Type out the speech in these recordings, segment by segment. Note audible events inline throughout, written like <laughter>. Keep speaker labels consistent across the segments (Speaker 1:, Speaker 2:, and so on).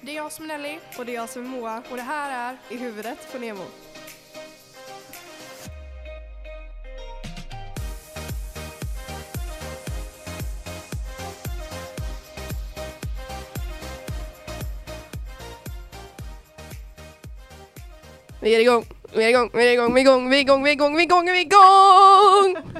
Speaker 1: Det är jag som är Nelly
Speaker 2: Och det är jag som är Moa.
Speaker 1: och det här är
Speaker 2: I huvudet på Nemo.
Speaker 1: Vi är igång, vi är igång, vi är igång, vi är igång, vi är igång, vi är igång, vi är igång, vi är igång!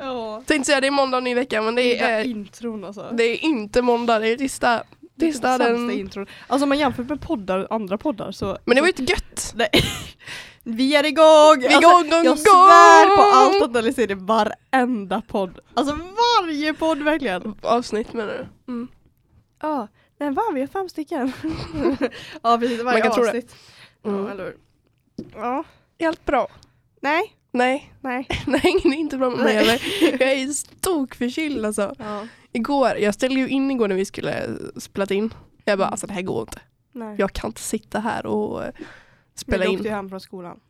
Speaker 2: Ja.
Speaker 1: Tänkte säga det är måndag ny vecka men det
Speaker 2: är
Speaker 1: är,
Speaker 2: intron alltså.
Speaker 1: det är inte måndag, det är tisdag.
Speaker 2: Sämsta
Speaker 1: den...
Speaker 2: intron. Alltså om man jämför med poddar, andra poddar så...
Speaker 1: Men det var ju inte gött!
Speaker 2: Nej. <laughs> Vi är igång!
Speaker 1: Vi är
Speaker 2: Alltså,
Speaker 1: igång, igång,
Speaker 2: jag svär på allt att Nelly säger det varenda podd. Alltså varje podd verkligen.
Speaker 1: Avsnitt menar du? Mm.
Speaker 2: Ja, va? Vi har fem stycken. <laughs> ja precis, varje
Speaker 1: Man kan tro det.
Speaker 2: avsnitt.
Speaker 1: Mm.
Speaker 2: Ja, eller hur? Ja.
Speaker 1: Helt bra.
Speaker 2: Nej,
Speaker 1: Nej,
Speaker 2: nej. <laughs>
Speaker 1: nej det är inte bra med mig heller. Jag är stokförkyld alltså.
Speaker 2: Ja.
Speaker 1: Igår, jag ställde ju in igår när vi skulle spela in. Jag bara alltså det här går inte.
Speaker 2: Nej.
Speaker 1: Jag kan inte sitta här och eh, spela
Speaker 2: Men du
Speaker 1: in.
Speaker 2: åkte ju hem från skolan.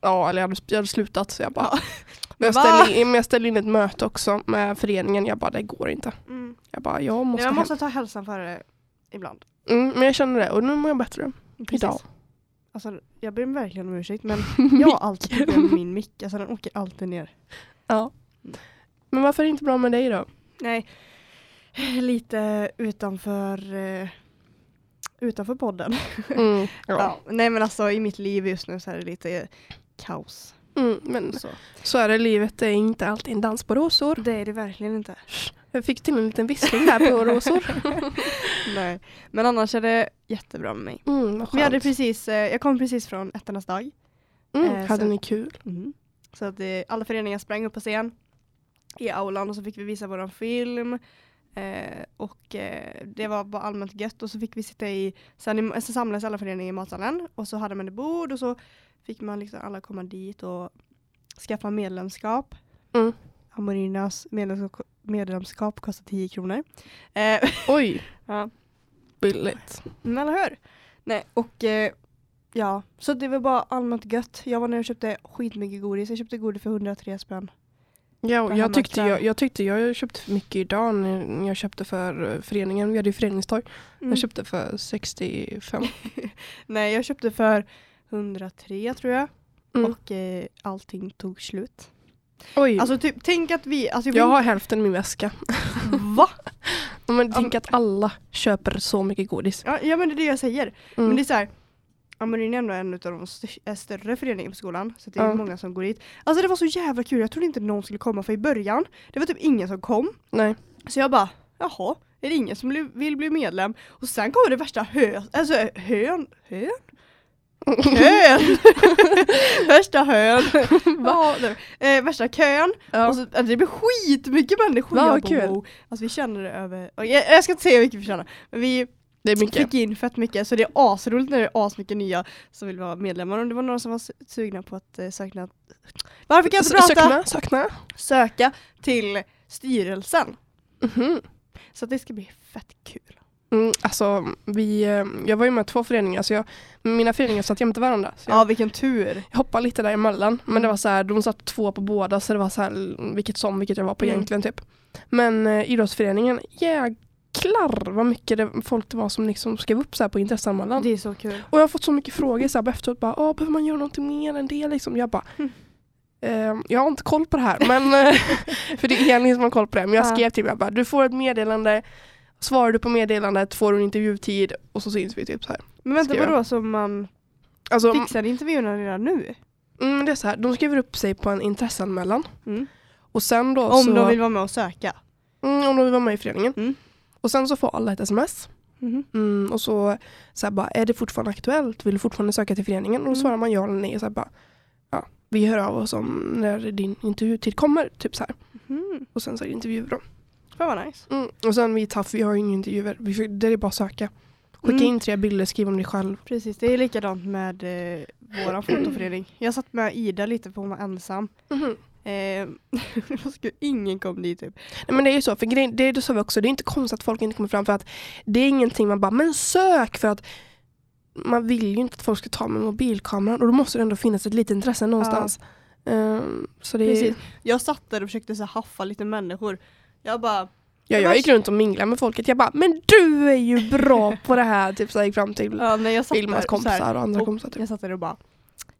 Speaker 1: Ja, eller jag hade, jag hade slutat så jag bara.
Speaker 2: Ja. <laughs>
Speaker 1: Men jag ställde, in, men jag ställde in ett möte också med föreningen. Jag bara det går inte.
Speaker 2: Mm.
Speaker 1: Jag bara jag måste,
Speaker 2: Nej, man
Speaker 1: hem.
Speaker 2: måste ta hälsan före ibland.
Speaker 1: Mm, men jag känner det och nu mår jag bättre. Idag.
Speaker 2: Alltså, jag ber verkligen om ursäkt men <laughs> jag har alltid problem med min mick. Alltså den åker alltid ner.
Speaker 1: Ja. Men varför är det inte bra med dig då?
Speaker 2: Nej, <sighs> lite utanför eh, utanför podden. <laughs>
Speaker 1: Mm, ja.
Speaker 2: Ja. Nej men alltså i mitt liv just nu så är det lite kaos.
Speaker 1: Mm, men
Speaker 2: Så.
Speaker 1: så är det livet, det är inte alltid en dans på rosor.
Speaker 2: Det är det verkligen inte.
Speaker 1: Jag fick till en liten viskning här på <laughs> rosor.
Speaker 2: Nej. Men annars är det jättebra med mig.
Speaker 1: Mm,
Speaker 2: Vi hade precis, eh, jag kom precis från ettornas dag.
Speaker 1: Mm,
Speaker 2: eh,
Speaker 1: hade
Speaker 2: så-
Speaker 1: ni kul?
Speaker 2: Så att eh, alla föreningar sprang upp på scen i aulan och så fick vi visa våran film. Eh, och eh, det var bara allmänt gött och så fick vi sitta i, sen så samlades alla föreningar i matsalen och så hade man ett bord och så fick man liksom alla komma dit och skaffa medlemskap.
Speaker 1: Mm.
Speaker 2: Amorinas medlemskap, medlemskap kostar 10 kronor. Eh, <laughs>
Speaker 1: Oj,
Speaker 2: ja.
Speaker 1: billigt.
Speaker 2: Men eller hur? Nej, och eh, ja, så det var bara allmänt gött. Jag var när jag köpte skitmycket godis. Jag köpte godis för 103 spänn.
Speaker 1: Ja, jag, tyckte jag, jag tyckte jag köpte för mycket idag när jag köpte för eh, föreningen. Vi hade ju föreningstorg.
Speaker 2: Mm.
Speaker 1: Jag köpte för 65. <laughs>
Speaker 2: Nej, jag köpte för 103 tror jag.
Speaker 1: Mm.
Speaker 2: Och eh, allting tog slut.
Speaker 1: Oj,
Speaker 2: Alltså typ, tänk att vi... Alltså,
Speaker 1: jag har hälften i min väska. <laughs>
Speaker 2: Va? <laughs>
Speaker 1: Men tänk att alla köper så mycket godis.
Speaker 2: Ja, ja men det är det jag säger.
Speaker 1: Mm.
Speaker 2: Men det är så här. Amarin är ändå en av de st- är större föreningarna på skolan. Så det är
Speaker 1: Ja.
Speaker 2: många som går dit. Alltså det var så jävla kul. Jag trodde inte någon skulle komma för i början. Det var typ ingen som kom.
Speaker 1: Nej.
Speaker 2: Så jag bara, jaha, är det ingen som vill bli medlem? Och sen kommer det värsta hö, alltså hön, hön? Hön! <laughs> värsta hön. nej. eh, värsta kön.
Speaker 1: Ja.
Speaker 2: Och så, alltså, det blir skitmycket människor.
Speaker 1: Ja,
Speaker 2: Jag
Speaker 1: kul.
Speaker 2: Alltså vi känner det över, jag, jag ska inte säga hur mycket vi känner. Men vi
Speaker 1: det är mycket.
Speaker 2: fick in fett mycket så det är asroligt när det är asmycket nya som vill vara medlemmar. Och det var några som var su- sugna på att eh, söka varför kan jag inte prata?
Speaker 1: Sökna, sökna.
Speaker 2: Söka till styrelsen.
Speaker 1: Mhm.
Speaker 2: Så att det ska bli fett kul.
Speaker 1: Mm, alltså, vi, eh, jag var ju med två föreningar så jag, mina föreningar satt jämte varandra. Så jag,
Speaker 2: Ja vilken tur.
Speaker 1: jag hoppade lite däremellan. Men det var så här, de satt två på båda så det var så här, vilket som, vilket jag var på
Speaker 2: Mm.
Speaker 1: egentligen typ. Men eh, idrottsföreningen, jäklar vad mycket det, folk det var som liksom skrev upp så här på intresseanmälan.
Speaker 2: Det är så kul.
Speaker 1: Och jag har fått så mycket frågor så här, efteråt, bara, Åh, behöver man göra någonting mer än det? Liksom. Jag bara,
Speaker 2: Mm.
Speaker 1: ehm, jag har inte koll på det här. Men, eh, <laughs> för det är Elin som har koll på det. Men jag
Speaker 2: Ja.
Speaker 1: skrev till jag bara, du får ett meddelande, svarar du på meddelandet får du en intervjutid och så syns vi typ så här.
Speaker 2: Men vänta vadå som man
Speaker 1: Alltså,
Speaker 2: fixar intervjuerna redan nu?
Speaker 1: mm, det är så här, de skriver upp sig på en intresseanmälan.
Speaker 2: Mm.
Speaker 1: Och sen då
Speaker 2: Om
Speaker 1: så,
Speaker 2: de vill vara med och söka.
Speaker 1: mm, om de vill vara med i föreningen.
Speaker 2: Mm.
Speaker 1: Och sen så får alla ett sms.
Speaker 2: Mhm.
Speaker 1: Mm, och så, så här bara, är det fortfarande aktuellt? Vill du fortfarande söka till föreningen? Och då
Speaker 2: Mm.
Speaker 1: svarar man ja eller nej. Och så här bara, ja, vi hör av oss om när din intervjutid kommer. Typ så här.
Speaker 2: Mhm.
Speaker 1: Och sen så är det intervjuer då.
Speaker 2: Fan vad nice.
Speaker 1: Mm. Och sen vi taff, vi har ju inga intervjuer. Vi, det är bara att söka. Skicka
Speaker 2: Mm.
Speaker 1: in tre bilder, skriv om dig själv.
Speaker 2: Precis, det är likadant med eh, våran <clears throat> fotoförening. Jag satt med Ida lite för hon var ensam.
Speaker 1: Mhm.
Speaker 2: Eh, <laughs> då skulle ingen kom dit typ.
Speaker 1: Nej, men det är ju så, för grej, det, det sa vi också, det är inte konstigt att folk inte kommer fram för att det är ingenting man bara, men sök för att man vill ju inte att folk ska ta med mobilkameran och då måste det ändå finnas ett litet intresse någonstans. Ehm, så det är,
Speaker 2: Precis. Jag satt där och försökte så haffa lite människor. Jag bara,
Speaker 1: Ja, jag gick runt och minglade med folket. Jag bara, men du är ju bra på det här. Typ så jag gick fram till
Speaker 2: Ja, när jag satt
Speaker 1: Vilmas
Speaker 2: så här,
Speaker 1: kompisar och andra
Speaker 2: och
Speaker 1: kompisar. Typ.
Speaker 2: Jag satt där och bara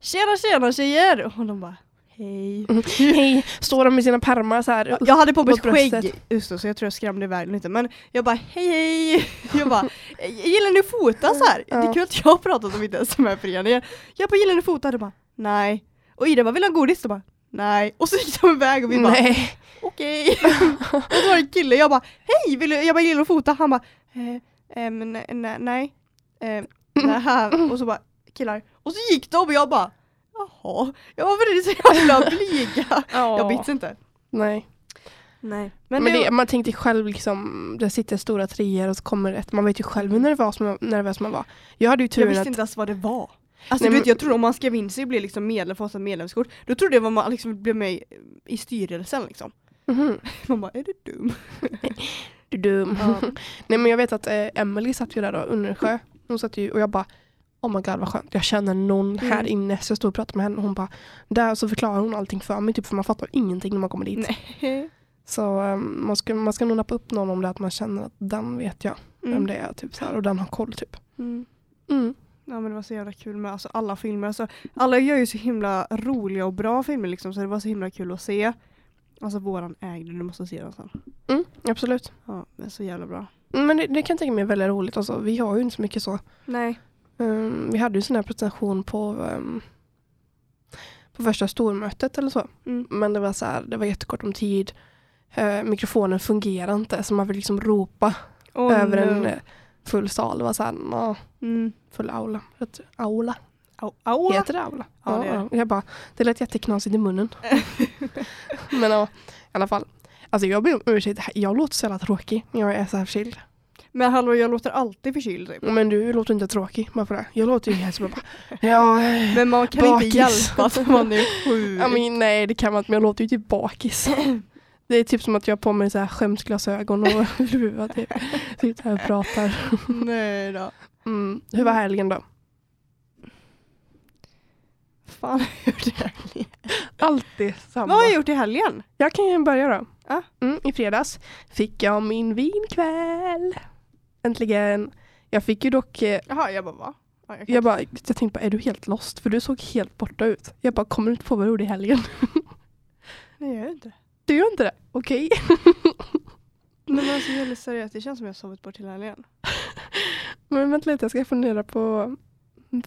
Speaker 2: Tjena tjena tjejer! Och de bara Hej. <laughs>
Speaker 1: Hej, står de med sina pärmar så här.
Speaker 2: Jag hade på mig ett skägg just då, så jag tror jag skrämde iväg lite men jag bara hej hej! <laughs> Jag bara gillar ni att fota så här? Det är kul att jag har pratat om inte ens de här föreningen. Jag bara gillar ni att fota? Det bara nej. Och Ida bara vill ha godis? Och bara nej. Och så gick de iväg och vi bara
Speaker 1: Nej.
Speaker 2: Okej. <laughs> och då var det en kille, jag bara hej! Vill du? Jag bara gillar att fota? Han bara eh, eh, men nej, nej. Eh, nej. Och så bara killar. Och så gick de och jag bara jaha. Jag var väldigt <laughs> så jävla blyga. Jag bits inte.
Speaker 1: Nej.
Speaker 2: Nej.
Speaker 1: Men,
Speaker 2: Men, det,
Speaker 1: man tänkte själv liksom, det sitter stora treor och så kommer ett, man vet ju själv hur nervös man, nervös man var. Jag hade ju
Speaker 2: jag
Speaker 1: turen
Speaker 2: visste
Speaker 1: att,
Speaker 2: inte ens vad det var. Alltså
Speaker 1: Nej,
Speaker 2: vet, jag trodde om man skrev in sig och blev liksom medlem, får ett medlemskort, då trodde jag att man liksom blev med i styrelsen liksom.
Speaker 1: Mhm,
Speaker 2: Man bara, är du dum? <laughs>
Speaker 1: du dum.
Speaker 2: Ja.
Speaker 1: Nej men jag vet att eh, Emily satt ju där då, Undersjö. Hon satt ju och jag bara Oh my god vad skönt, jag känner någon här
Speaker 2: Mm.
Speaker 1: inne. Så jag stod och pratade med henne och hon bara Där så förklarar hon allting för mig typ för man fattar ingenting när man kommer dit.
Speaker 2: Nej.
Speaker 1: Så um, man, ska, man ska nog nappa upp någon om det att man känner att den vet jag vem
Speaker 2: Mm.
Speaker 1: det är typ så här, och den har koll typ.
Speaker 2: Mm.
Speaker 1: Mm.
Speaker 2: Ja men det var så jävla kul med alltså, alla filmer. Alltså, alla gör ju så himla roliga och bra filmer liksom så det var så himla kul att se. Alltså våran ägde, du måste se den sen.
Speaker 1: Mm, absolut.
Speaker 2: Ja, det är så jävla bra.
Speaker 1: Mm, Men det, det kan jag tänka mig är väldigt roligt. Alltså, vi har ju inte så mycket så.
Speaker 2: Nej.
Speaker 1: Um, vi hade ju sån här presentation på, um, på första stormötet eller så.
Speaker 2: Mm.
Speaker 1: Men det var så här, det var jättekort om tid. Eh, mikrofonen fungerar inte så man vill liksom ropa
Speaker 2: Oh,
Speaker 1: över en
Speaker 2: no.
Speaker 1: eh, full sal. Det var så här,
Speaker 2: Mm.
Speaker 1: full aula. Aula?
Speaker 2: Au, aula.
Speaker 1: Heter det aula?
Speaker 2: Ja, det är
Speaker 1: Jag bara, det lät jätteknasigt i munnen. <laughs> Men ja, i alla fall. Alltså jag ber om ursäkt, jag låter så jävla tråkig när jag är så här förkyld.
Speaker 2: Men hallå jag låter alltid förkyld typ.
Speaker 1: Men du låter inte tråkig bara för det. Jag låter ju helt som bara, <laughs> ja,
Speaker 2: Men man kan
Speaker 1: Bakis.
Speaker 2: inte hjälpa att man är sjuk.
Speaker 1: I mean, nej det kan man inte men jag låter ju typ bakis. <clears throat> Det är typ som att jag har på mig så här skämsglasögon och <laughs> luva typ. Sitter här och pratar.
Speaker 2: Nej då.
Speaker 1: Mm. Hur var helgen då?
Speaker 2: Fan har jag gjort i helgen?
Speaker 1: Alltid samma.
Speaker 2: Vad har jag gjort i helgen?
Speaker 1: Jag kan ju börja då.
Speaker 2: Ja.
Speaker 1: Mm, I fredags fick jag min vinkväll. Äntligen. Jag fick ju dock, eh,
Speaker 2: Jaha, jag bara va? Ja, jag
Speaker 1: jag bara, jag tänkte bara, är du helt lost? För du såg helt borta ut. Jag bara, kommer du inte på vad du gjorde i helgen? <laughs>
Speaker 2: Nej jag gör inte det.
Speaker 1: Du gör inte det? Okej. <laughs>
Speaker 2: Men alltså helt seriöst, det känns som jag sovit bort hela helgen. <laughs>
Speaker 1: Men vänta lite, jag ska fundera på...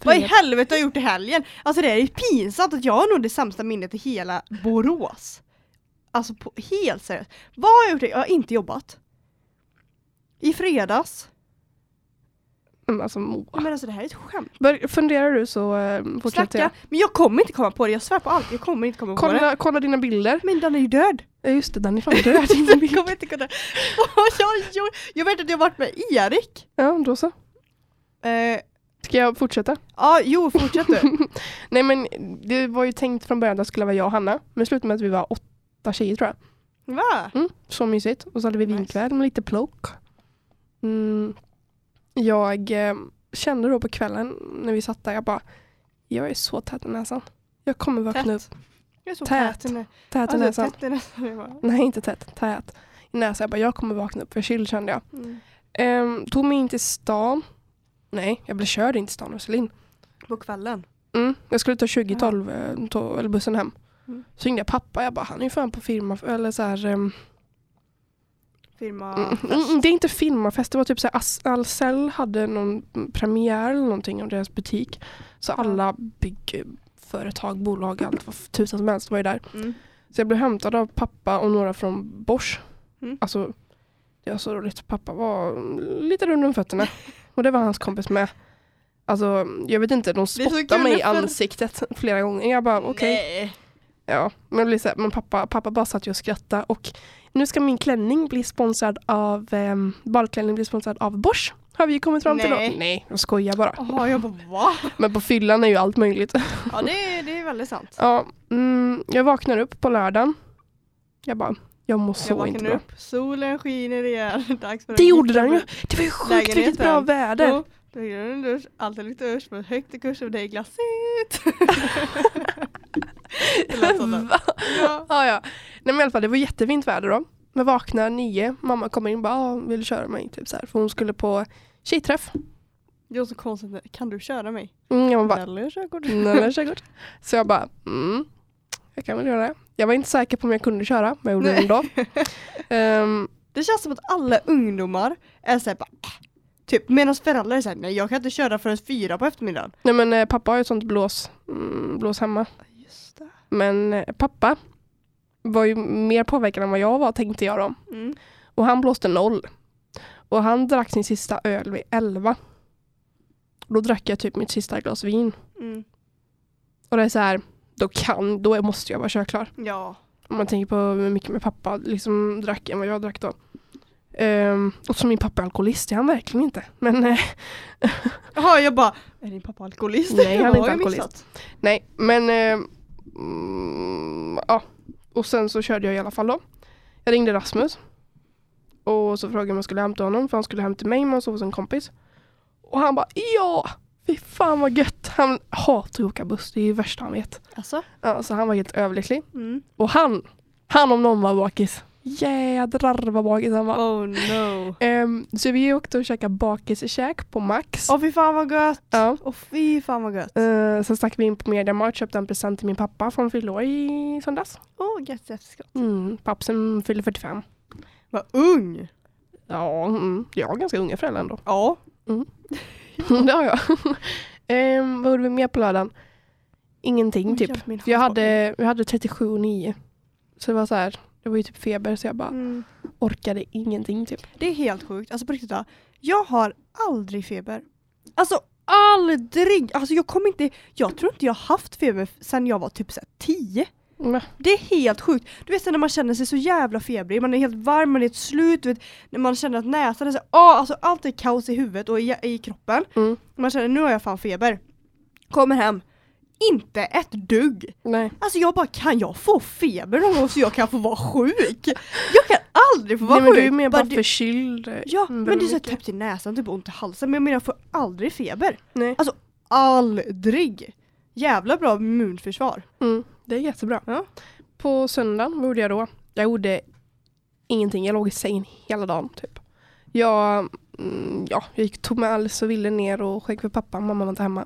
Speaker 2: Vad i helvete har jag gjort i helgen? Alltså det är ju pinsamt att jag har nog det sämsta minnet i hela Borås. Alltså på, helt seriöst. Vad har jag gjort? Jag har inte jobbat. I fredags.
Speaker 1: Mm, Alltså, Moa.
Speaker 2: Men alltså det här är ett skämt.
Speaker 1: Bör, funderar du så eh, fortsätter jag.
Speaker 2: Men jag kommer inte komma på det, jag svär på allt. Jag kommer inte komma på det.
Speaker 1: Kolla, kolla dina bilder.
Speaker 2: Men den är ju död.
Speaker 1: Ja just det, den är fan död.
Speaker 2: jag <laughs> kommer inte kunna... <laughs> Jag gjort? Jag vet att jag har varit med Erik.
Speaker 1: ja, då så.
Speaker 2: Eh,
Speaker 1: Ska jag fortsätta?
Speaker 2: ja, jo fortsätt du. <laughs>
Speaker 1: Nej men det var ju tänkt från början att det skulle vara jag och Hanna. Men det slutade med att vi var åtta tjejer tror jag.
Speaker 2: Va?
Speaker 1: Mm, så mysigt. Och så hade vi vinkväll med lite plok. Mm, jag eh, kände då på kvällen när vi satt där, jag bara, jag är så tät i näsan. Jag kommer vakna
Speaker 2: Tätt.
Speaker 1: upp
Speaker 2: Jag är så
Speaker 1: Tät.
Speaker 2: tät. i
Speaker 1: tät i
Speaker 2: Alltså
Speaker 1: näsan.
Speaker 2: tätt i näsan.
Speaker 1: Nej inte tät, tät i näsan. Jag bara, jag kommer vakna upp förkyld kände jag.
Speaker 2: mm.
Speaker 1: Ehm, tog mig in till stan. Nej, jag blev körd in till stan av Celine.
Speaker 2: På kvällen.
Speaker 1: Mm, jag skulle ta 2012 eh, to- eller bussen hem.
Speaker 2: Mm.
Speaker 1: Så ringde jag pappa, jag bara han är ju fan på firma eller så här, ehm,
Speaker 2: Firma
Speaker 1: mm,
Speaker 2: fest.
Speaker 1: mm, Det är inte firmafest, det var typ så här Ahlsell hade någon premiär eller någonting av deras butik. Så alla byggföretag, bolag, allt vad tusan som helst var ju där.
Speaker 2: Mm.
Speaker 1: Så jag blev hämtad av pappa och några från Bosch.
Speaker 2: Mm.
Speaker 1: Alltså, det var så roligt. Pappa var lite rund om fötterna. <laughs> Och det var hans kompis med. Alltså, jag vet inte, de spottade mig i ansiktet flera gånger. Jag bara, okej.
Speaker 2: Nej.
Speaker 1: Ja, men, jag blev så här, men pappa, pappa bara satt ju och skrattade. Och nu ska min klänning bli sponsrad av, eh, balklänning bli sponsrad av Bosch. Har vi kommit fram till då. Nej, jag skojar bara.
Speaker 2: Jaha, jag bara va?
Speaker 1: Men på fyllan är ju allt möjligt.
Speaker 2: Ja det är, det är väldigt sant.
Speaker 1: ja, mm, jag vaknar upp på lördagen. Jag bara, jag mår
Speaker 2: jag
Speaker 1: så inte
Speaker 2: vaknar
Speaker 1: bra.
Speaker 2: upp, solen skiner igen. <laughs> Dags för
Speaker 1: Det gjorde den ju. Det var ju sjukt vilket bra väder.
Speaker 2: Då är det en dusch, alltid lite dusch, men högt i kurs och det är glassigt. <laughs>
Speaker 1: Va?
Speaker 2: Ja.
Speaker 1: Ja, ja. Nej men i alla fall, det var jättefint väder då. Jag vaknar nio, mamma kommer in och bara ah, vill du köra mig? Typ så här. För hon skulle på tjejträff.
Speaker 2: Det är så konstigt, kan du köra mig?
Speaker 1: Mm, jag bara,
Speaker 2: Eller körkort?
Speaker 1: nej men körkort. <laughs> Så jag bara, mm, jag kan väl göra det. Jag var inte säker på om jag kunde köra, men jag gjorde det ändå. <laughs> Ehm,
Speaker 2: Det känns som att alla ungdomar är såhär bara äh. Typ medan föräldrar såhär nej jag kan inte köra förrän fyra på eftermiddagen.
Speaker 1: nej men eh, pappa har ju ett sånt blås, mm, blås hemma.
Speaker 2: Just det.
Speaker 1: Men eh, pappa var ju mer påverkad än vad jag var tänkte jag då.
Speaker 2: Mm.
Speaker 1: Och han blåste noll. Och han drack sin sista öl vid elva. Då drack jag typ mitt sista glas vin.
Speaker 2: Mm.
Speaker 1: Och det är så här, då kan, då måste jag vara körklar.
Speaker 2: Ja.
Speaker 1: Om man tänker på hur mycket min pappa liksom drack än vad jag drack då. Um, och som min pappa är alkoholist, det är han verkligen inte. Men eh, <laughs>
Speaker 2: Jaha jag bara, är din pappa alkoholist?
Speaker 1: Nej, han är inte alkoholist.
Speaker 2: missat.
Speaker 1: nej, men eh, mm, ja. Och sen så körde jag i alla fall då. Jag ringde Rasmus. Och så frågade jag om jag skulle hämta honom för han skulle hem till mig men han sov hos en kompis. Och han bara ja! Fy fan vad gött! Han hatar att åka buss, det är ju värsta han vet.
Speaker 2: Alltså?
Speaker 1: Ja, så han var helt överlycklig.
Speaker 2: Mm.
Speaker 1: Och han, han om någon var bakis. Jädrar vad bakis han var.
Speaker 2: Oh no.
Speaker 1: Ehm, så vi åkte och käkade bakiskäk på Max.
Speaker 2: Åh fy fan vad gött!
Speaker 1: Ja.
Speaker 2: Åh fy fan vad gött!
Speaker 1: Uh, sen stack vi in på Mediamarkt köpte en present till min pappa från fyllår i söndags.
Speaker 2: Åh gött efterskott.
Speaker 1: Mm, pappsen fyller 45.
Speaker 2: Vad ung!
Speaker 1: Ja, mm, jag har ganska unga föräldrar ändå.
Speaker 2: Ja.
Speaker 1: Det har jag. Ehm, vad gjorde vi mer på lördagen? Ingenting typ. jag
Speaker 2: hand.
Speaker 1: hade, jag hade 37 och 9. Så det var så här, det var ju typ feber så jag bara
Speaker 2: Mm.
Speaker 1: orkade ingenting typ.
Speaker 2: Det är helt sjukt, alltså på riktigt då. Jag har aldrig feber. Alltså aldrig! Alltså jag kommer inte, jag tror inte jag haft feber sedan jag var typ så här 10.
Speaker 1: Men,
Speaker 2: Det är helt sjukt. Du vet när man känner sig så jävla febrig, man är helt varm, man är ett slut, du vet, när man känner att näsan är så åh, alltså allt är kaos i huvudet och i, i kroppen.
Speaker 1: mm,
Speaker 2: Man känner nu har jag fan feber. Kommer hem, inte ett dugg.
Speaker 1: nej.
Speaker 2: Alltså jag bara, kan jag få feber någon gång så jag kan få vara sjuk? Jag kan aldrig få vara
Speaker 1: nej men
Speaker 2: sjuk.
Speaker 1: du är mer
Speaker 2: Bara
Speaker 1: bara förkyld.
Speaker 2: Ja,
Speaker 1: mm,
Speaker 2: men det är så täppt i näsan, typ ont i halsen. Men jag menar jag får aldrig feber.
Speaker 1: Nej.
Speaker 2: Aldrig! Jävla bra immunförsvar.
Speaker 1: Mm, det är jättebra.
Speaker 2: Ja.
Speaker 1: På söndagen, vad gjorde jag då? Jag gjorde ingenting. Jag låg i sängen hela dagen typ. Jag, mm, ja, jag gick, tog med Alice och Ville ner och skägg för pappa. Mamma var inte hemma.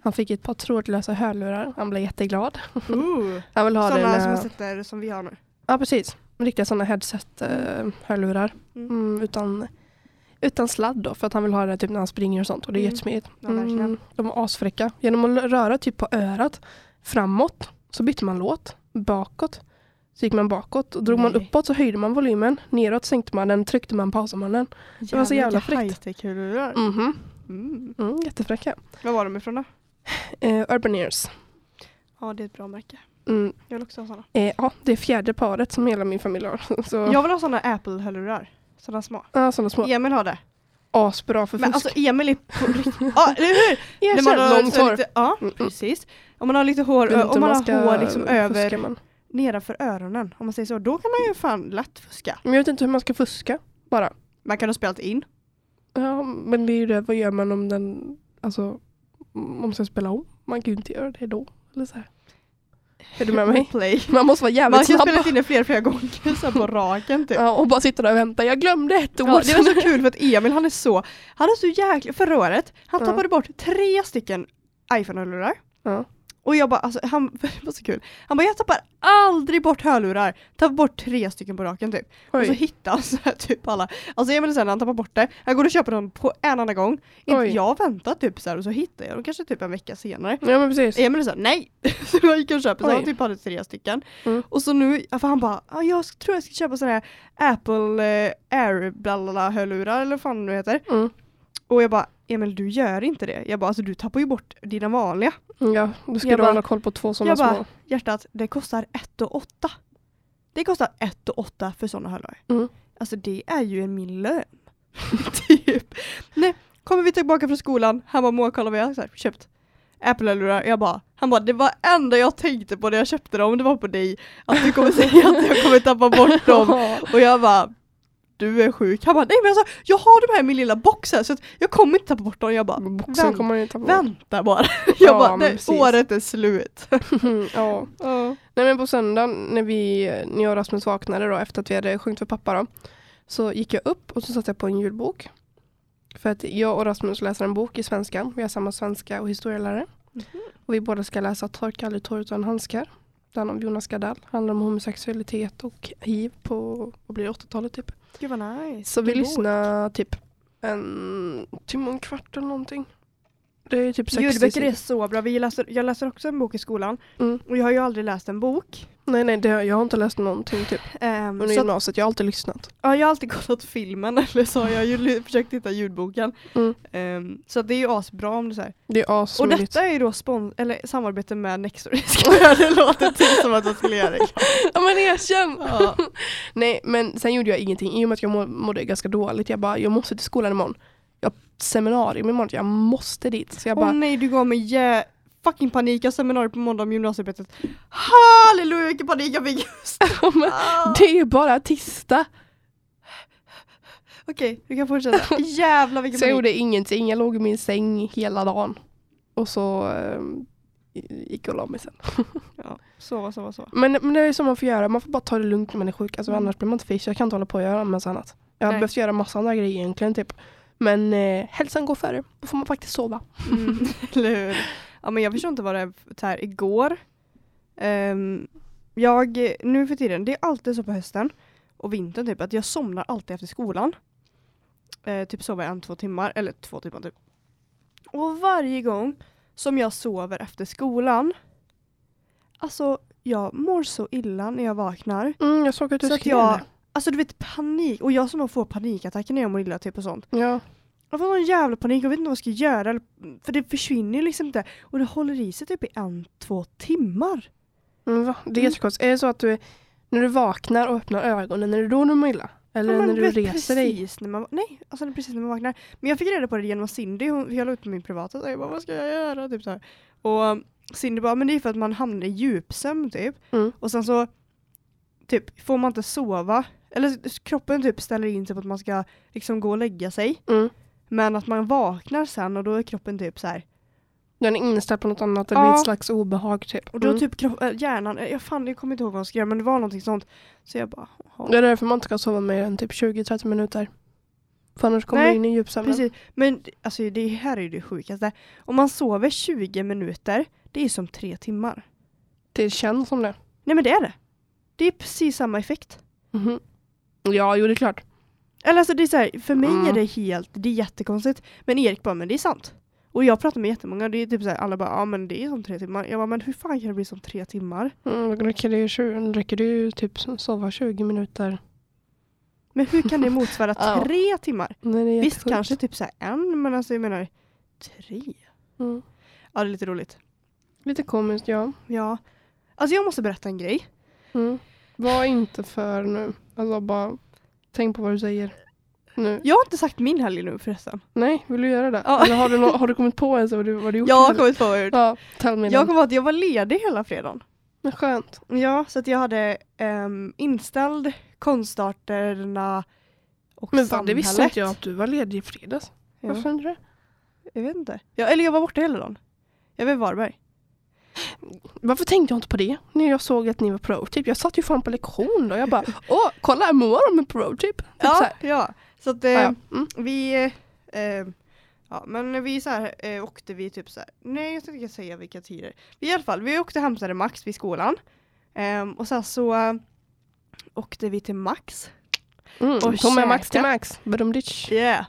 Speaker 1: Han fick ett par trådlösa hörlurar. Han blev jätteglad.
Speaker 2: Ooh. <laughs>
Speaker 1: Han vill ha det
Speaker 2: Sådana som man sätter som vi har nu.
Speaker 1: Ja precis. Riktiga sådana headset uh, hörlurar.
Speaker 2: Mm.
Speaker 1: Mm, utan, utan sladd då. För att han vill ha det typ när han springer och sånt. Och det är
Speaker 2: Mm.
Speaker 1: jättesmidigt.
Speaker 2: Ja.
Speaker 1: Mm, de var asfräcka. Genom att röra typ på örat framåt så bytte man låt. Bakåt så gick man bakåt. Och drog man
Speaker 2: Nej.
Speaker 1: uppåt så höjde man volymen. Neråt sänkte man den. Tryckte man pausade man den. Det var så jävla fräckt.
Speaker 2: high-tech-hörlurar.
Speaker 1: Mhm.
Speaker 2: Mm.
Speaker 1: Mm, jättefräcka.
Speaker 2: Var var de ifrån då?
Speaker 1: Eh, Urban Ears.
Speaker 2: Ja det är ett bra märke.
Speaker 1: Mm,
Speaker 2: Jag vill också ha sådana.
Speaker 1: eh, ja, det är fjärde paret som hela min familj har. <laughs> Så,
Speaker 2: Jag vill ha sådana Apple-hörlurar. Sådana små.
Speaker 1: ja, sådana små.
Speaker 2: Emil har det.
Speaker 1: Asbra för
Speaker 2: Men
Speaker 1: fusk.
Speaker 2: alltså Emil är på riktigt... Ja, eller hur? <laughs> Man har
Speaker 1: långt hår.
Speaker 2: Ja,
Speaker 1: Mm, mm.
Speaker 2: precis. Om man har lite hår, om man
Speaker 1: hur
Speaker 2: har hår liksom över,
Speaker 1: men.
Speaker 2: nedanför öronen, om man säger så, då kan man ju fan lätt fuska.
Speaker 1: men jag vet inte hur man ska fuska. Bara.
Speaker 2: Man kan ha spelat in.
Speaker 1: Ja, men det är ju det. Vad gör man om den, alltså, om man ska spela om? Man kan ju inte göra det då. Eller så här. Är du med mig?
Speaker 2: Play.
Speaker 1: Man måste vara
Speaker 2: Man
Speaker 1: jävligt
Speaker 2: kan
Speaker 1: snabb.
Speaker 2: spela in det flera, flera gånger så på raken typ.
Speaker 1: Ja, och bara sitta där och vänta. Jag glömde ett ord.
Speaker 2: Ja, det var så kul för att Emil han är så, han är så jäkla, förra året, han
Speaker 1: Ja.
Speaker 2: tappade bort tre stycken iPhone-hörlurar.
Speaker 1: Ja.
Speaker 2: Och jag bara, alltså han, <laughs> det var så kul. Han bara, jag tappar aldrig bort hörlurar. Tappar bort tre stycken på raken typ. Och så
Speaker 1: Oj.
Speaker 2: hittar han så här, typ alla. Alltså Emil sen han tappar bort det, han går och köper dem på en annan gång.
Speaker 1: Oj.
Speaker 2: jag väntar typ så här och så hittar jag dem kanske typ en vecka senare.
Speaker 1: Ja men precis.
Speaker 2: Emil såhär, nej! <laughs> så jag gick och köpte, så
Speaker 1: Oj.
Speaker 2: han typ hade tre stycken.
Speaker 1: Mm.
Speaker 2: Och så nu, för han bara, ah, jag tror jag ska köpa sådana här Apple eh, Air blalala hörlurar eller vad fan det nu heter.
Speaker 1: Mm.
Speaker 2: Och jag bara, Emil du gör inte det. Jag bara, alltså du tappar ju bort dina vanliga.
Speaker 1: Ja, då ska
Speaker 2: Jag
Speaker 1: du
Speaker 2: bara-
Speaker 1: hålla koll på två sådana
Speaker 2: jag bara,
Speaker 1: små.
Speaker 2: hjärtat, det kostar 1 och 8. Det kostar 1 och 8 för sådana hörlurar.
Speaker 1: Mm.
Speaker 2: Alltså det är ju en min lön. <laughs> typ. Nej, kommer vi tillbaka från skolan, han bara Moa kolla vad jag har köpt. Apple-hörlurar, jag bara, han bara det var enda jag tänkte på när jag köpte dem, det var på dig. Att du kommer säga att jag kommer tappa bort dem. <laughs> Och jag bara, du är sjuk. Han bara nej men alltså jag har de här i min lilla box här så att jag kommer inte tappa bort dem. Jag bara
Speaker 1: Boxen kommer man ju ta bort.
Speaker 2: vänta bara. <laughs> Jag
Speaker 1: Ja,
Speaker 2: bara nej, året är slut. <laughs>
Speaker 1: ja.
Speaker 2: Ja.
Speaker 1: Nej men på söndagen när, vi, när jag och Rasmus vaknade då efter att vi hade sjungit för pappa då. Så gick jag upp och så satte jag på en julbok. För att jag och Rasmus läser en bok i svenska. Vi har samma svenska och historielärare.
Speaker 2: Mhm.
Speaker 1: Och vi båda ska läsa Torka aldrig torr utan handskar. Den av Jonas Gardell. Handlar om homosexualitet och hiv på vad blir det, 80-talet typ.
Speaker 2: Gud vad nice.
Speaker 1: Så vi lyssnar typ en timme och en kvart eller någonting. Det är typ 60
Speaker 2: Ljudböcker är så bra. Vi läser, jag läser också en bok i skolan.
Speaker 1: Mm.
Speaker 2: Och jag har ju aldrig läst en bok.
Speaker 1: Nej nej, det, jag har inte läst någonting typ
Speaker 2: Um,
Speaker 1: under gymnasiet. Jag har alltid lyssnat.
Speaker 2: ja, jag har alltid <laughs> kollat filmen eller så har jag ju ly- försökt hitta ljudboken.
Speaker 1: Mm.
Speaker 2: Ehm, så det är ju asbra om så här.
Speaker 1: Det är
Speaker 2: Och
Speaker 1: asroligt.
Speaker 2: detta är ju då spon- eller samarbete med Nextory. <laughs> <laughs> Det låter typ som att jag skulle göra det.
Speaker 1: Ja men erkänn!
Speaker 2: Ja.
Speaker 1: Nej men sen gjorde jag ingenting i och med att jag må, mådde ganska dåligt. Jag bara, jag måste till skolan imorgon. Jag har seminarium imorgon, jag måste dit. Så jag
Speaker 2: Åh
Speaker 1: bara,
Speaker 2: nej, du gav mig jä- fucking panik. Jag har seminarium på måndag om gymnasiearbetet. Halleluja vilken panik jag fick just. <laughs> Ah.
Speaker 1: det är ju bara tisdag.
Speaker 2: Okej, du kan fortsätta. <laughs> Jävlar vilken
Speaker 1: Så jag
Speaker 2: panik.
Speaker 1: gjorde ingenting, jag låg i min säng hela dagen. Och så ehm, gick jag och la mig sen. <laughs>
Speaker 2: Ja, sova, sova, sova.
Speaker 1: Men, men det är så man får göra, man får bara ta det lugnt när man är sjuk. Alltså,
Speaker 2: Mm.
Speaker 1: Annars blir man inte frisk. Jag kan inte hålla på och göra en massa annat. Jag hade
Speaker 2: Nej.
Speaker 1: behövt göra massa andra grejer egentligen typ. Men eh, hälsan går före. Då får man faktiskt sova.
Speaker 2: Mm, <laughs> eller hur? Ja men jag förstår inte vad det är så här igår. Ehm, jag, nu för tiden, det är alltid så på hösten och vintern typ att jag somnar alltid efter skolan. Eh, typ sover en, två timmar, eller två timmar typ. Och varje gång som jag sover efter skolan, alltså jag mår så illa när jag vaknar.
Speaker 1: Mm, jag såg att du
Speaker 2: Så att
Speaker 1: skrev
Speaker 2: jag,
Speaker 1: det.
Speaker 2: Alltså du vet panik, och jag som nog får panikattacker när jag mår illa typ och sånt.
Speaker 1: Ja.
Speaker 2: Jag får någon jävla panik och vet inte vad jag ska göra. eller- För det försvinner ju liksom inte. Och det håller i sig typ i en, två timmar.
Speaker 1: Mm, va? Det är
Speaker 2: Mm.
Speaker 1: jättekonstigt. Är det så att du, när du vaknar och öppnar ögonen, är det då du mår illa? Eller
Speaker 2: Ja,
Speaker 1: när du reser dig?
Speaker 2: När man, nej, alltså precis när man vaknar. Men jag fick reda på det genom Cindy. Hon, jag la ut på min privata och jag bara, vad ska jag göra? Typ så här. Och um, Cindy bara, men det är för att man hamnar i djupsömn typ.
Speaker 1: Mm.
Speaker 2: Och sen så typ får man inte sova. Eller kroppen typ ställer in sig på att man ska liksom gå och lägga sig.
Speaker 1: Mm.
Speaker 2: Men att man vaknar sen och då är kroppen typ så här.
Speaker 1: Den är inställd på något annat, det
Speaker 2: Ja.
Speaker 1: blir ett slags obehag typ.
Speaker 2: Och då
Speaker 1: Mm.
Speaker 2: typ kropp, äh, hjärnan, äh, jag fan jag kommer inte ihåg vad hon skrev men det var någonting sånt. Så jag bara, jaha.
Speaker 1: Det är därför man inte kan sova mer än typ 20-30 minuter. För annars kommer
Speaker 2: Nej,
Speaker 1: du in i djupsömnen.
Speaker 2: Precis, men alltså det här är ju det sjukaste. Om man sover 20 minuter, det är som tre timmar.
Speaker 1: Det känns som det.
Speaker 2: Nej men det är det. Det är precis samma effekt.
Speaker 1: Mhm. Ja, jo det är klart.
Speaker 2: Eller alltså det är så här, för mig
Speaker 1: Mm.
Speaker 2: är det helt, det är jättekonstigt. Men Erik bara, men det är sant. Och jag pratar med jättemånga, det är typ så här, alla bara, ja men det är som tre timmar. Jag bara, men hur fan kan det bli som tre timmar?
Speaker 1: Mm, då räcker det ju räcker det ju typ sova 20 minuter.
Speaker 2: Men hur kan det <laughs> motsvara
Speaker 1: Ja.
Speaker 2: tre timmar?
Speaker 1: Nej, det är
Speaker 2: Visst kanske typ så här en, men alltså jag menar tre.
Speaker 1: Mm.
Speaker 2: Ja det är lite roligt.
Speaker 1: Lite komiskt ja.
Speaker 2: Ja. Alltså jag måste berätta en grej.
Speaker 1: Mm. Var inte för nu. Alltså bara tänk på vad du säger. Nu.
Speaker 2: Jag har inte sagt min helg nu förresten.
Speaker 1: Nej, vill du göra det?
Speaker 2: Ja.
Speaker 1: Eller har du, nå- har du kommit på ens vad du, vad du gjort?
Speaker 2: Jag har kommit på vad jag gjort.
Speaker 1: Ja,
Speaker 2: Jag kom på att jag var ledig hela fredagen.
Speaker 1: Men skönt.
Speaker 2: Ja, så att jag hade um, inställd konstarterna och
Speaker 1: Men
Speaker 2: samhället.
Speaker 1: det visste inte jag att du var ledig i fredags.
Speaker 2: Ja,
Speaker 1: Varför inte det?
Speaker 2: jag vet inte. Ja, eller jag var borta hela dagen. Jag var i Varberg.
Speaker 1: Varför tänkte jag inte på det? När jag såg att ni var pro-tip. Jag satt ju fan på lektion då. Jag bara, åh, kolla Moa de är pro-tip. Typ så
Speaker 2: Ja,
Speaker 1: här.
Speaker 2: ja. Så att eh,
Speaker 1: Ja, ja. Mm.
Speaker 2: vi... Eh, ja, men vi så här, eh, åkte vi typ så här. Nej, jag tänkte inte säga vilka tider. Vi i alla fall, vi åkte och hämtade Max vid skolan. Ehm, och sen så eh, åkte vi till Max.
Speaker 1: Mm.
Speaker 2: Och
Speaker 1: Tog med Max till. Max. Badum-ditch.
Speaker 2: Yeah.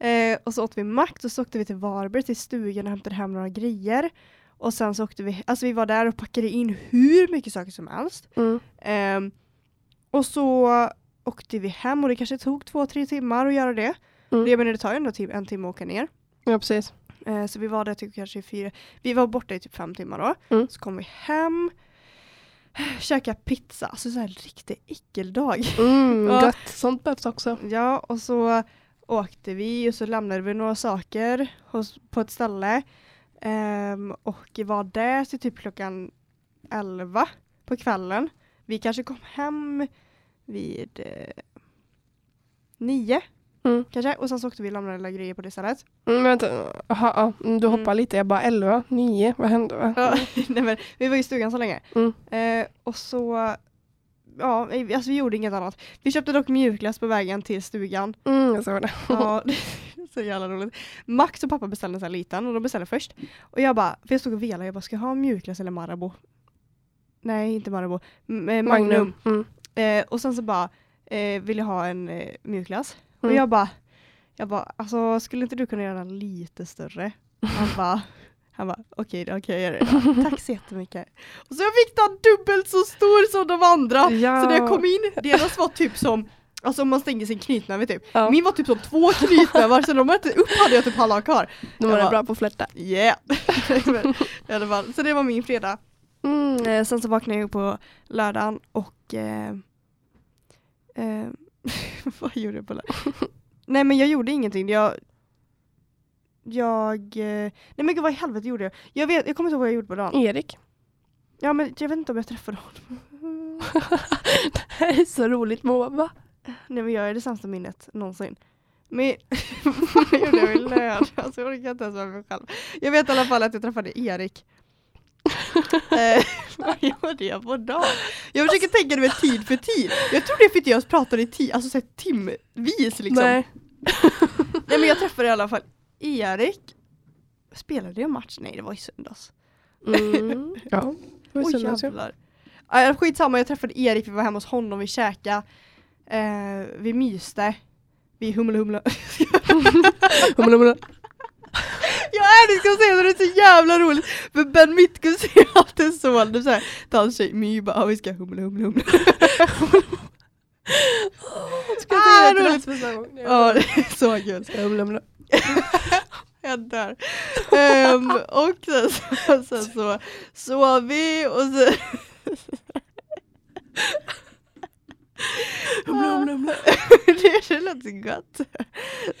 Speaker 2: Eh, och så åt vi Max och så åkte vi till Varberg till stugan och hämtade hem några grejer. Och sen så åkte vi, alltså vi var där och packade in hur mycket saker som helst.
Speaker 1: Mm.
Speaker 2: Ehm, och så åkte vi hem och det kanske tog två, tre timmar att göra det.
Speaker 1: Mm.
Speaker 2: Det, menar, det tar ju ändå typ en timme att åka ner.
Speaker 1: Ja, precis.
Speaker 2: Eh, så vi var där typ kanske i fyra, vi var borta i typ fem timmar då.
Speaker 1: Mm.
Speaker 2: Så kom vi hem, käkade pizza, alltså så här riktig äckeldag.
Speaker 1: Mm, <laughs>
Speaker 2: Ja.
Speaker 1: Gött. Sånt behövs också.
Speaker 2: Ja, och så åkte vi och så lämnade vi några saker hos, på ett ställe. Ehm, och var där till typ klockan 11 på kvällen. Vi kanske kom hem vid eh, nio
Speaker 1: Mm.
Speaker 2: kanske. Och sen så åkte vi och lämnade grejer på det stället.
Speaker 1: Mm, vänta, aha, mm, du
Speaker 2: Mm.
Speaker 1: hoppar lite. Jag bara 11, 9, vad hände? Va?
Speaker 2: Ja, <laughs> nej, men, vi var i stugan så länge.
Speaker 1: Mm.
Speaker 2: Eh, och så, ja, vi- alltså vi gjorde inget annat. Vi köpte dock mjukglass på vägen till stugan.
Speaker 1: Mm, jag såg det.
Speaker 2: Ja, <laughs> <laughs> så jävla roligt. Max och pappa beställde en sån här liten och de beställde först. Och jag bara, för jag stod och velade, jag bara, ska jag ha mjukglass eller Marabou? Nej, inte Marabou. M- eh, Magnum.
Speaker 1: Mm.
Speaker 2: Eh, och sen så bara, eh, vill jag ha en eh, mjukglass?
Speaker 1: Mm.
Speaker 2: Och jag bara, jag bara, alltså skulle inte du kunna göra den lite större? Han bara, han bara, okej då, okej jag gör det då. Tack så jättemycket. Och så jag fick den dubbelt så stor som de andra.
Speaker 1: Ja.
Speaker 2: Så när jag kom in, deras var typ som, alltså om man stänger sin knytnäve typ.
Speaker 1: Ja.
Speaker 2: Min var typ som två knytnävar så de hade upp hade jag typ halva kvar.
Speaker 1: De var
Speaker 2: jag bara-
Speaker 1: bra på att flätta.
Speaker 2: Yeah! Men, <laughs> i alla fall, så det var min fredag.
Speaker 1: Mm.
Speaker 2: Eh, sen så vaknade jag på lördagen och eh, eh, <laughs> vad gjorde jag på lördag? <laughs> Nej men jag gjorde ingenting. Jag jag, eh, nej men gud vad i helvete gjorde jag? Jag, vet, jag kommer inte ihåg vad jag gjorde på dagen.
Speaker 1: Erik.
Speaker 2: Ja men jag vet inte om jag träffade honom.
Speaker 1: det här är så roligt Mova.
Speaker 2: Nej men jag är det sämsta minnet någonsin. Men <laughs> jag vid lördag? Alltså jag orkar inte ens med mig själv. Jag vet i alla fall att jag träffade Erik. <laughs> eh, vad gjorde jag på dagen? Jag försöker tänka det med tid för tid. Jag tror det är för att jag pratar i tid, alltså så här timvis liksom. Nej. <laughs>
Speaker 1: Nej.
Speaker 2: men jag träffade i alla fall Erik. Spelade jag match? Nej det var i söndags.
Speaker 1: Mm. Ja. Det var
Speaker 2: Oj
Speaker 1: söndags. Ja,
Speaker 2: skitsamma, jag träffade Erik, vi var hemma hos honom, vi käkade. Eh, vi myste. Vi humla <laughs> humla. Jag älskar att säga det, det är så jävla roligt. För Ben Mitkus är alltid så, det är så här, tar en tjej, My bara, "Ja, vi ska humla humla <laughs> humla.
Speaker 1: Ska
Speaker 2: Ah,
Speaker 1: jag säga det
Speaker 2: roligt.
Speaker 1: Gång?
Speaker 2: Ja, det är så kul.
Speaker 1: Ska humla, humla. <laughs>
Speaker 2: Jag dör. Ehm, och sen, så, sen så sov vi och så
Speaker 1: Humla, humla, humla.
Speaker 2: det, så gott.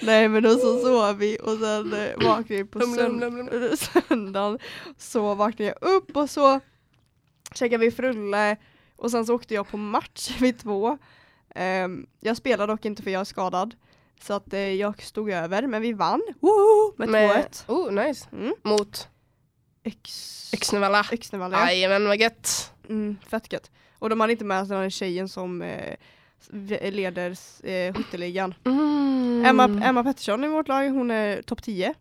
Speaker 2: Nej men då så sov vi och sen eh, vaknade vi på sönd- <laughs> söndagen. Så vaknade jag upp och så käkade vi frulle och sen så åkte jag på match <laughs> vid två. Ehm, jag spelade dock inte för jag är skadad. Så att eh, jag stod över men vi vann Woho! med 2-1.
Speaker 1: Oh, nice.
Speaker 2: Mm.
Speaker 1: Mot
Speaker 2: Ex...
Speaker 1: Exnevalla.
Speaker 2: Exnevalla.
Speaker 1: Jajamän, vad gött.
Speaker 2: Mm, fett gött. Och de hade inte med sig den tjejen som eh, leder eh, skytteligan.
Speaker 1: Mm.
Speaker 2: Emma, Emma Pettersson i vårt lag, hon är topp 10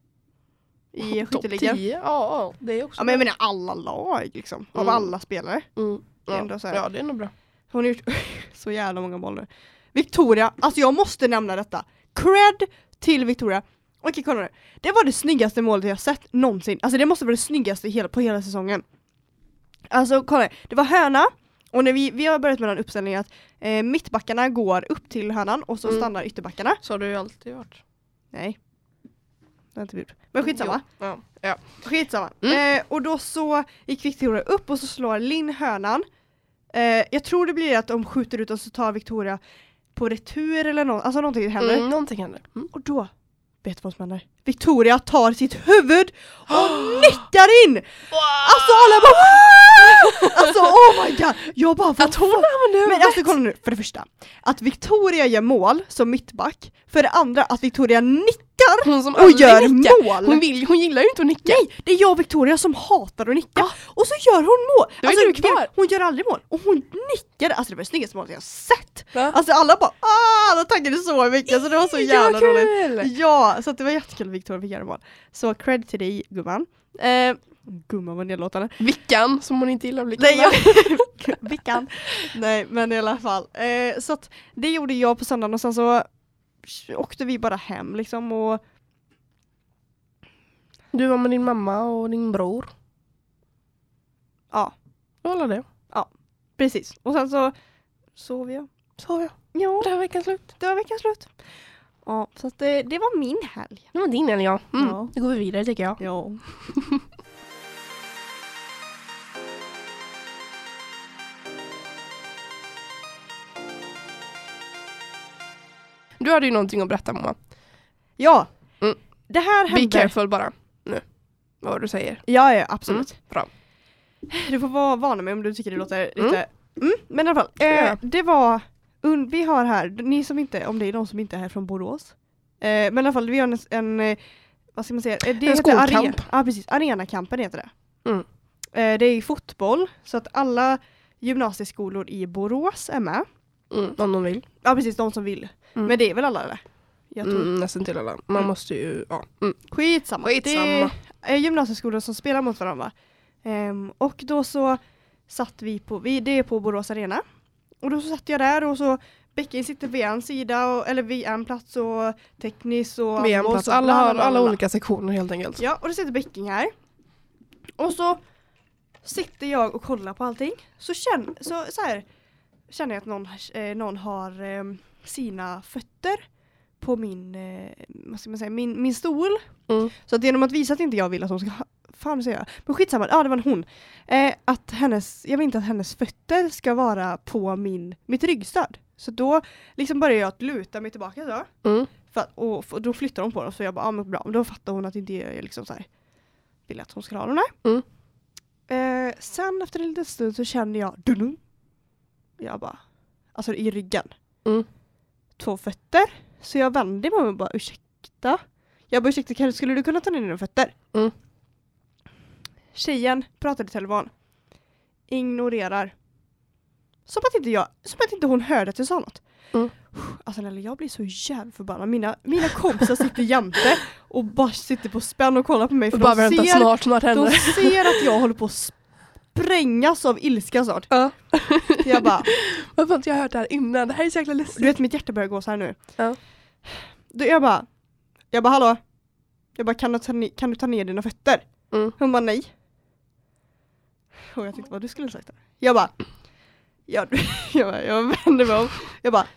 Speaker 2: i
Speaker 1: Topp
Speaker 2: skytteligan.
Speaker 1: 10? Ja, det är också
Speaker 2: Ja men jag menar alla lag liksom, av
Speaker 1: Mm.
Speaker 2: alla spelare.
Speaker 1: Mm. Ja.
Speaker 2: här.
Speaker 1: ja, det är nog bra.
Speaker 2: Hon har gjort <laughs> så jävla många mål nu. Victoria, alltså jag måste nämna detta. Cred till Victoria. Okej kolla nu. Det var det snyggaste målet jag sett någonsin. Alltså det måste vara det snyggaste på hela säsongen. Alltså kolla, det var hörna. Och när vi, vi har börjat med den uppställningen att eh, mittbackarna går upp till hörnan och så
Speaker 1: Mm.
Speaker 2: stannar ytterbackarna.
Speaker 1: Så har det ju alltid varit.
Speaker 2: Nej. Det har inte vi gjort. Men skitsamma.
Speaker 1: Ja. ja.
Speaker 2: Skitsamma.
Speaker 1: Mm.
Speaker 2: Eh, och då så gick Victoria upp och så slår Linn hörnan. Eh, jag tror det blir att de skjuter ut och så tar Victoria på retur eller något, alltså någonting händer.
Speaker 1: Mm, någonting händer. Mm.
Speaker 2: Och då, vet du vad som händer? Victoria tar sitt huvud och <gasps> nickar in! Alltså alla bara "Wow!" Alltså oh my god! Jag bara
Speaker 1: Att hon använder
Speaker 2: Men alltså kolla nu, för det första, att Victoria gör mål som mittback, för det andra att Victoria nickar
Speaker 1: hon som
Speaker 2: och gör
Speaker 1: nickar.
Speaker 2: mål!
Speaker 1: Hon, vill, hon gillar ju inte att nicka.
Speaker 2: Nej, det är jag och Victoria som hatar att nicka. Och så gör hon mål!
Speaker 1: Då är du kvar.
Speaker 2: hon gör aldrig mål. Och hon nickar, alltså det var det snyggaste målet jag sett!
Speaker 1: Va?
Speaker 2: Alltså alla bara ah, alla taggade så mycket så det var så jävla roligt. Ja, så det var jättekul Victoria fick göra mål. Så cred till dig gumman. Eh, gumman var nedlåtande.
Speaker 1: Vickan, som hon inte gillar att bli
Speaker 2: Nej, jag, <laughs> Vickan. Nej men i alla fall. Eh, så att det gjorde jag på söndagen och sen så åkte vi bara hem liksom och
Speaker 1: Du var med din mamma och din bror.
Speaker 2: ja,
Speaker 1: var alla det.
Speaker 2: precis. Och sen så sov jag.
Speaker 1: Så jag.
Speaker 2: Ja,
Speaker 1: Det här veckan slut.
Speaker 2: det var veckans slut. Ja, så att det, det var min helg.
Speaker 1: Det var din eller jag. Mm.
Speaker 2: Ja.
Speaker 1: Nu går vi vidare tycker jag.
Speaker 2: Ja. <laughs>
Speaker 1: Du hade ju någonting att berätta Moa.
Speaker 2: Ja.
Speaker 1: Mm.
Speaker 2: Det här
Speaker 1: Be
Speaker 2: hände.
Speaker 1: careful bara. Nu. Vad du säger.
Speaker 2: Ja, ja, absolut.
Speaker 1: Bra.
Speaker 2: Du får vara van med om du tycker det låter
Speaker 1: Mm.
Speaker 2: lite... Mm, men i alla fall. Eh, det var un, vi har här, ni som inte, om det är någon som inte är här från Borås. Eh, men i alla fall, vi har en, en eh, vad ska man säga? Eh, Det
Speaker 1: En
Speaker 2: heter
Speaker 1: skolkamp.
Speaker 2: Ja precis, Arenakampen heter det.
Speaker 1: Mm.
Speaker 2: Eh, det är fotboll, så att alla gymnasieskolor i Borås är med.
Speaker 1: Mm, om de vill.
Speaker 2: Ja precis, de som vill.
Speaker 1: Mm.
Speaker 2: Men det är väl alla eller? Jag tror.
Speaker 1: Mm, nästan till alla. Man
Speaker 2: Mm.
Speaker 1: måste ju, ja. Mm.
Speaker 2: Skitsamma.
Speaker 1: Skitsamma.
Speaker 2: Det är gymnasieskolor som spelar mot varandra. Ehm, och då så satt vi på, vi, det är på Borås Arena. Och då så satt jag där och så Bäcken sitter vid en sida, och, eller vid en plats och tekniskt och
Speaker 1: Vid en plats. Alla har alla olika sektioner helt enkelt.
Speaker 2: Ja, och då sitter Bäcking här. Och så sitter jag och kollar på allting. Så, känn, så, så här, känner jag att någon, eh, någon har eh, sina fötter på min, eh, vad ska man säga, min, min stol.
Speaker 1: Mm.
Speaker 2: Så att genom att visa att inte jag vill att hon ska fan säger jag, men skitsamma, ja det var en hon. Eh, att hennes, jag vill inte att hennes fötter ska vara på min, mitt ryggstöd. Så då liksom börjar jag att luta mig tillbaka så.
Speaker 1: Mm.
Speaker 2: För, och, och då flyttar hon på dem så jag bara, ja men bra. Men då fattar hon att inte jag liksom så här, vill att hon ska ha dem där.
Speaker 1: Mm.
Speaker 2: Eh, sen efter en liten stund så kände jag dunum. Jag bara, alltså i ryggen.
Speaker 1: Mm.
Speaker 2: Två fötter. Så jag vände mig om och bara ursäkta. Jag bara ursäkta, skulle du kunna ta ner dina fötter? Tjejen pratade i telefon. Ignorerar. Som att inte jag, som att inte hon hörde att jag sa något.
Speaker 1: Mm.
Speaker 2: Alltså Nelly, jag blir så jävla förbannad. Mina, mina kompisar sitter jämte och bara sitter på spänn och kollar på mig för
Speaker 1: Och bara
Speaker 2: de
Speaker 1: vänta,
Speaker 2: ser,
Speaker 1: snart, snart
Speaker 2: de
Speaker 1: händer
Speaker 2: ser att jag håller på att sprängas av ilska snart.
Speaker 1: Ja.
Speaker 2: Så jag bara, <laughs>
Speaker 1: Varför har inte jag hört det här innan? Det här är så jäkla
Speaker 2: du
Speaker 1: lustigt.
Speaker 2: vet mitt hjärta börjar gå så här nu.
Speaker 1: Ja.
Speaker 2: Då jag bara, jag bara hallå? Jag bara kan du ta, kan du ta ner dina fötter?
Speaker 1: Mm.
Speaker 2: Hon bara nej. Och jag tänkte vad du skulle sagt det. <laughs> Jag bara, jag, jag, bara, jag vände mig om. Jag bara,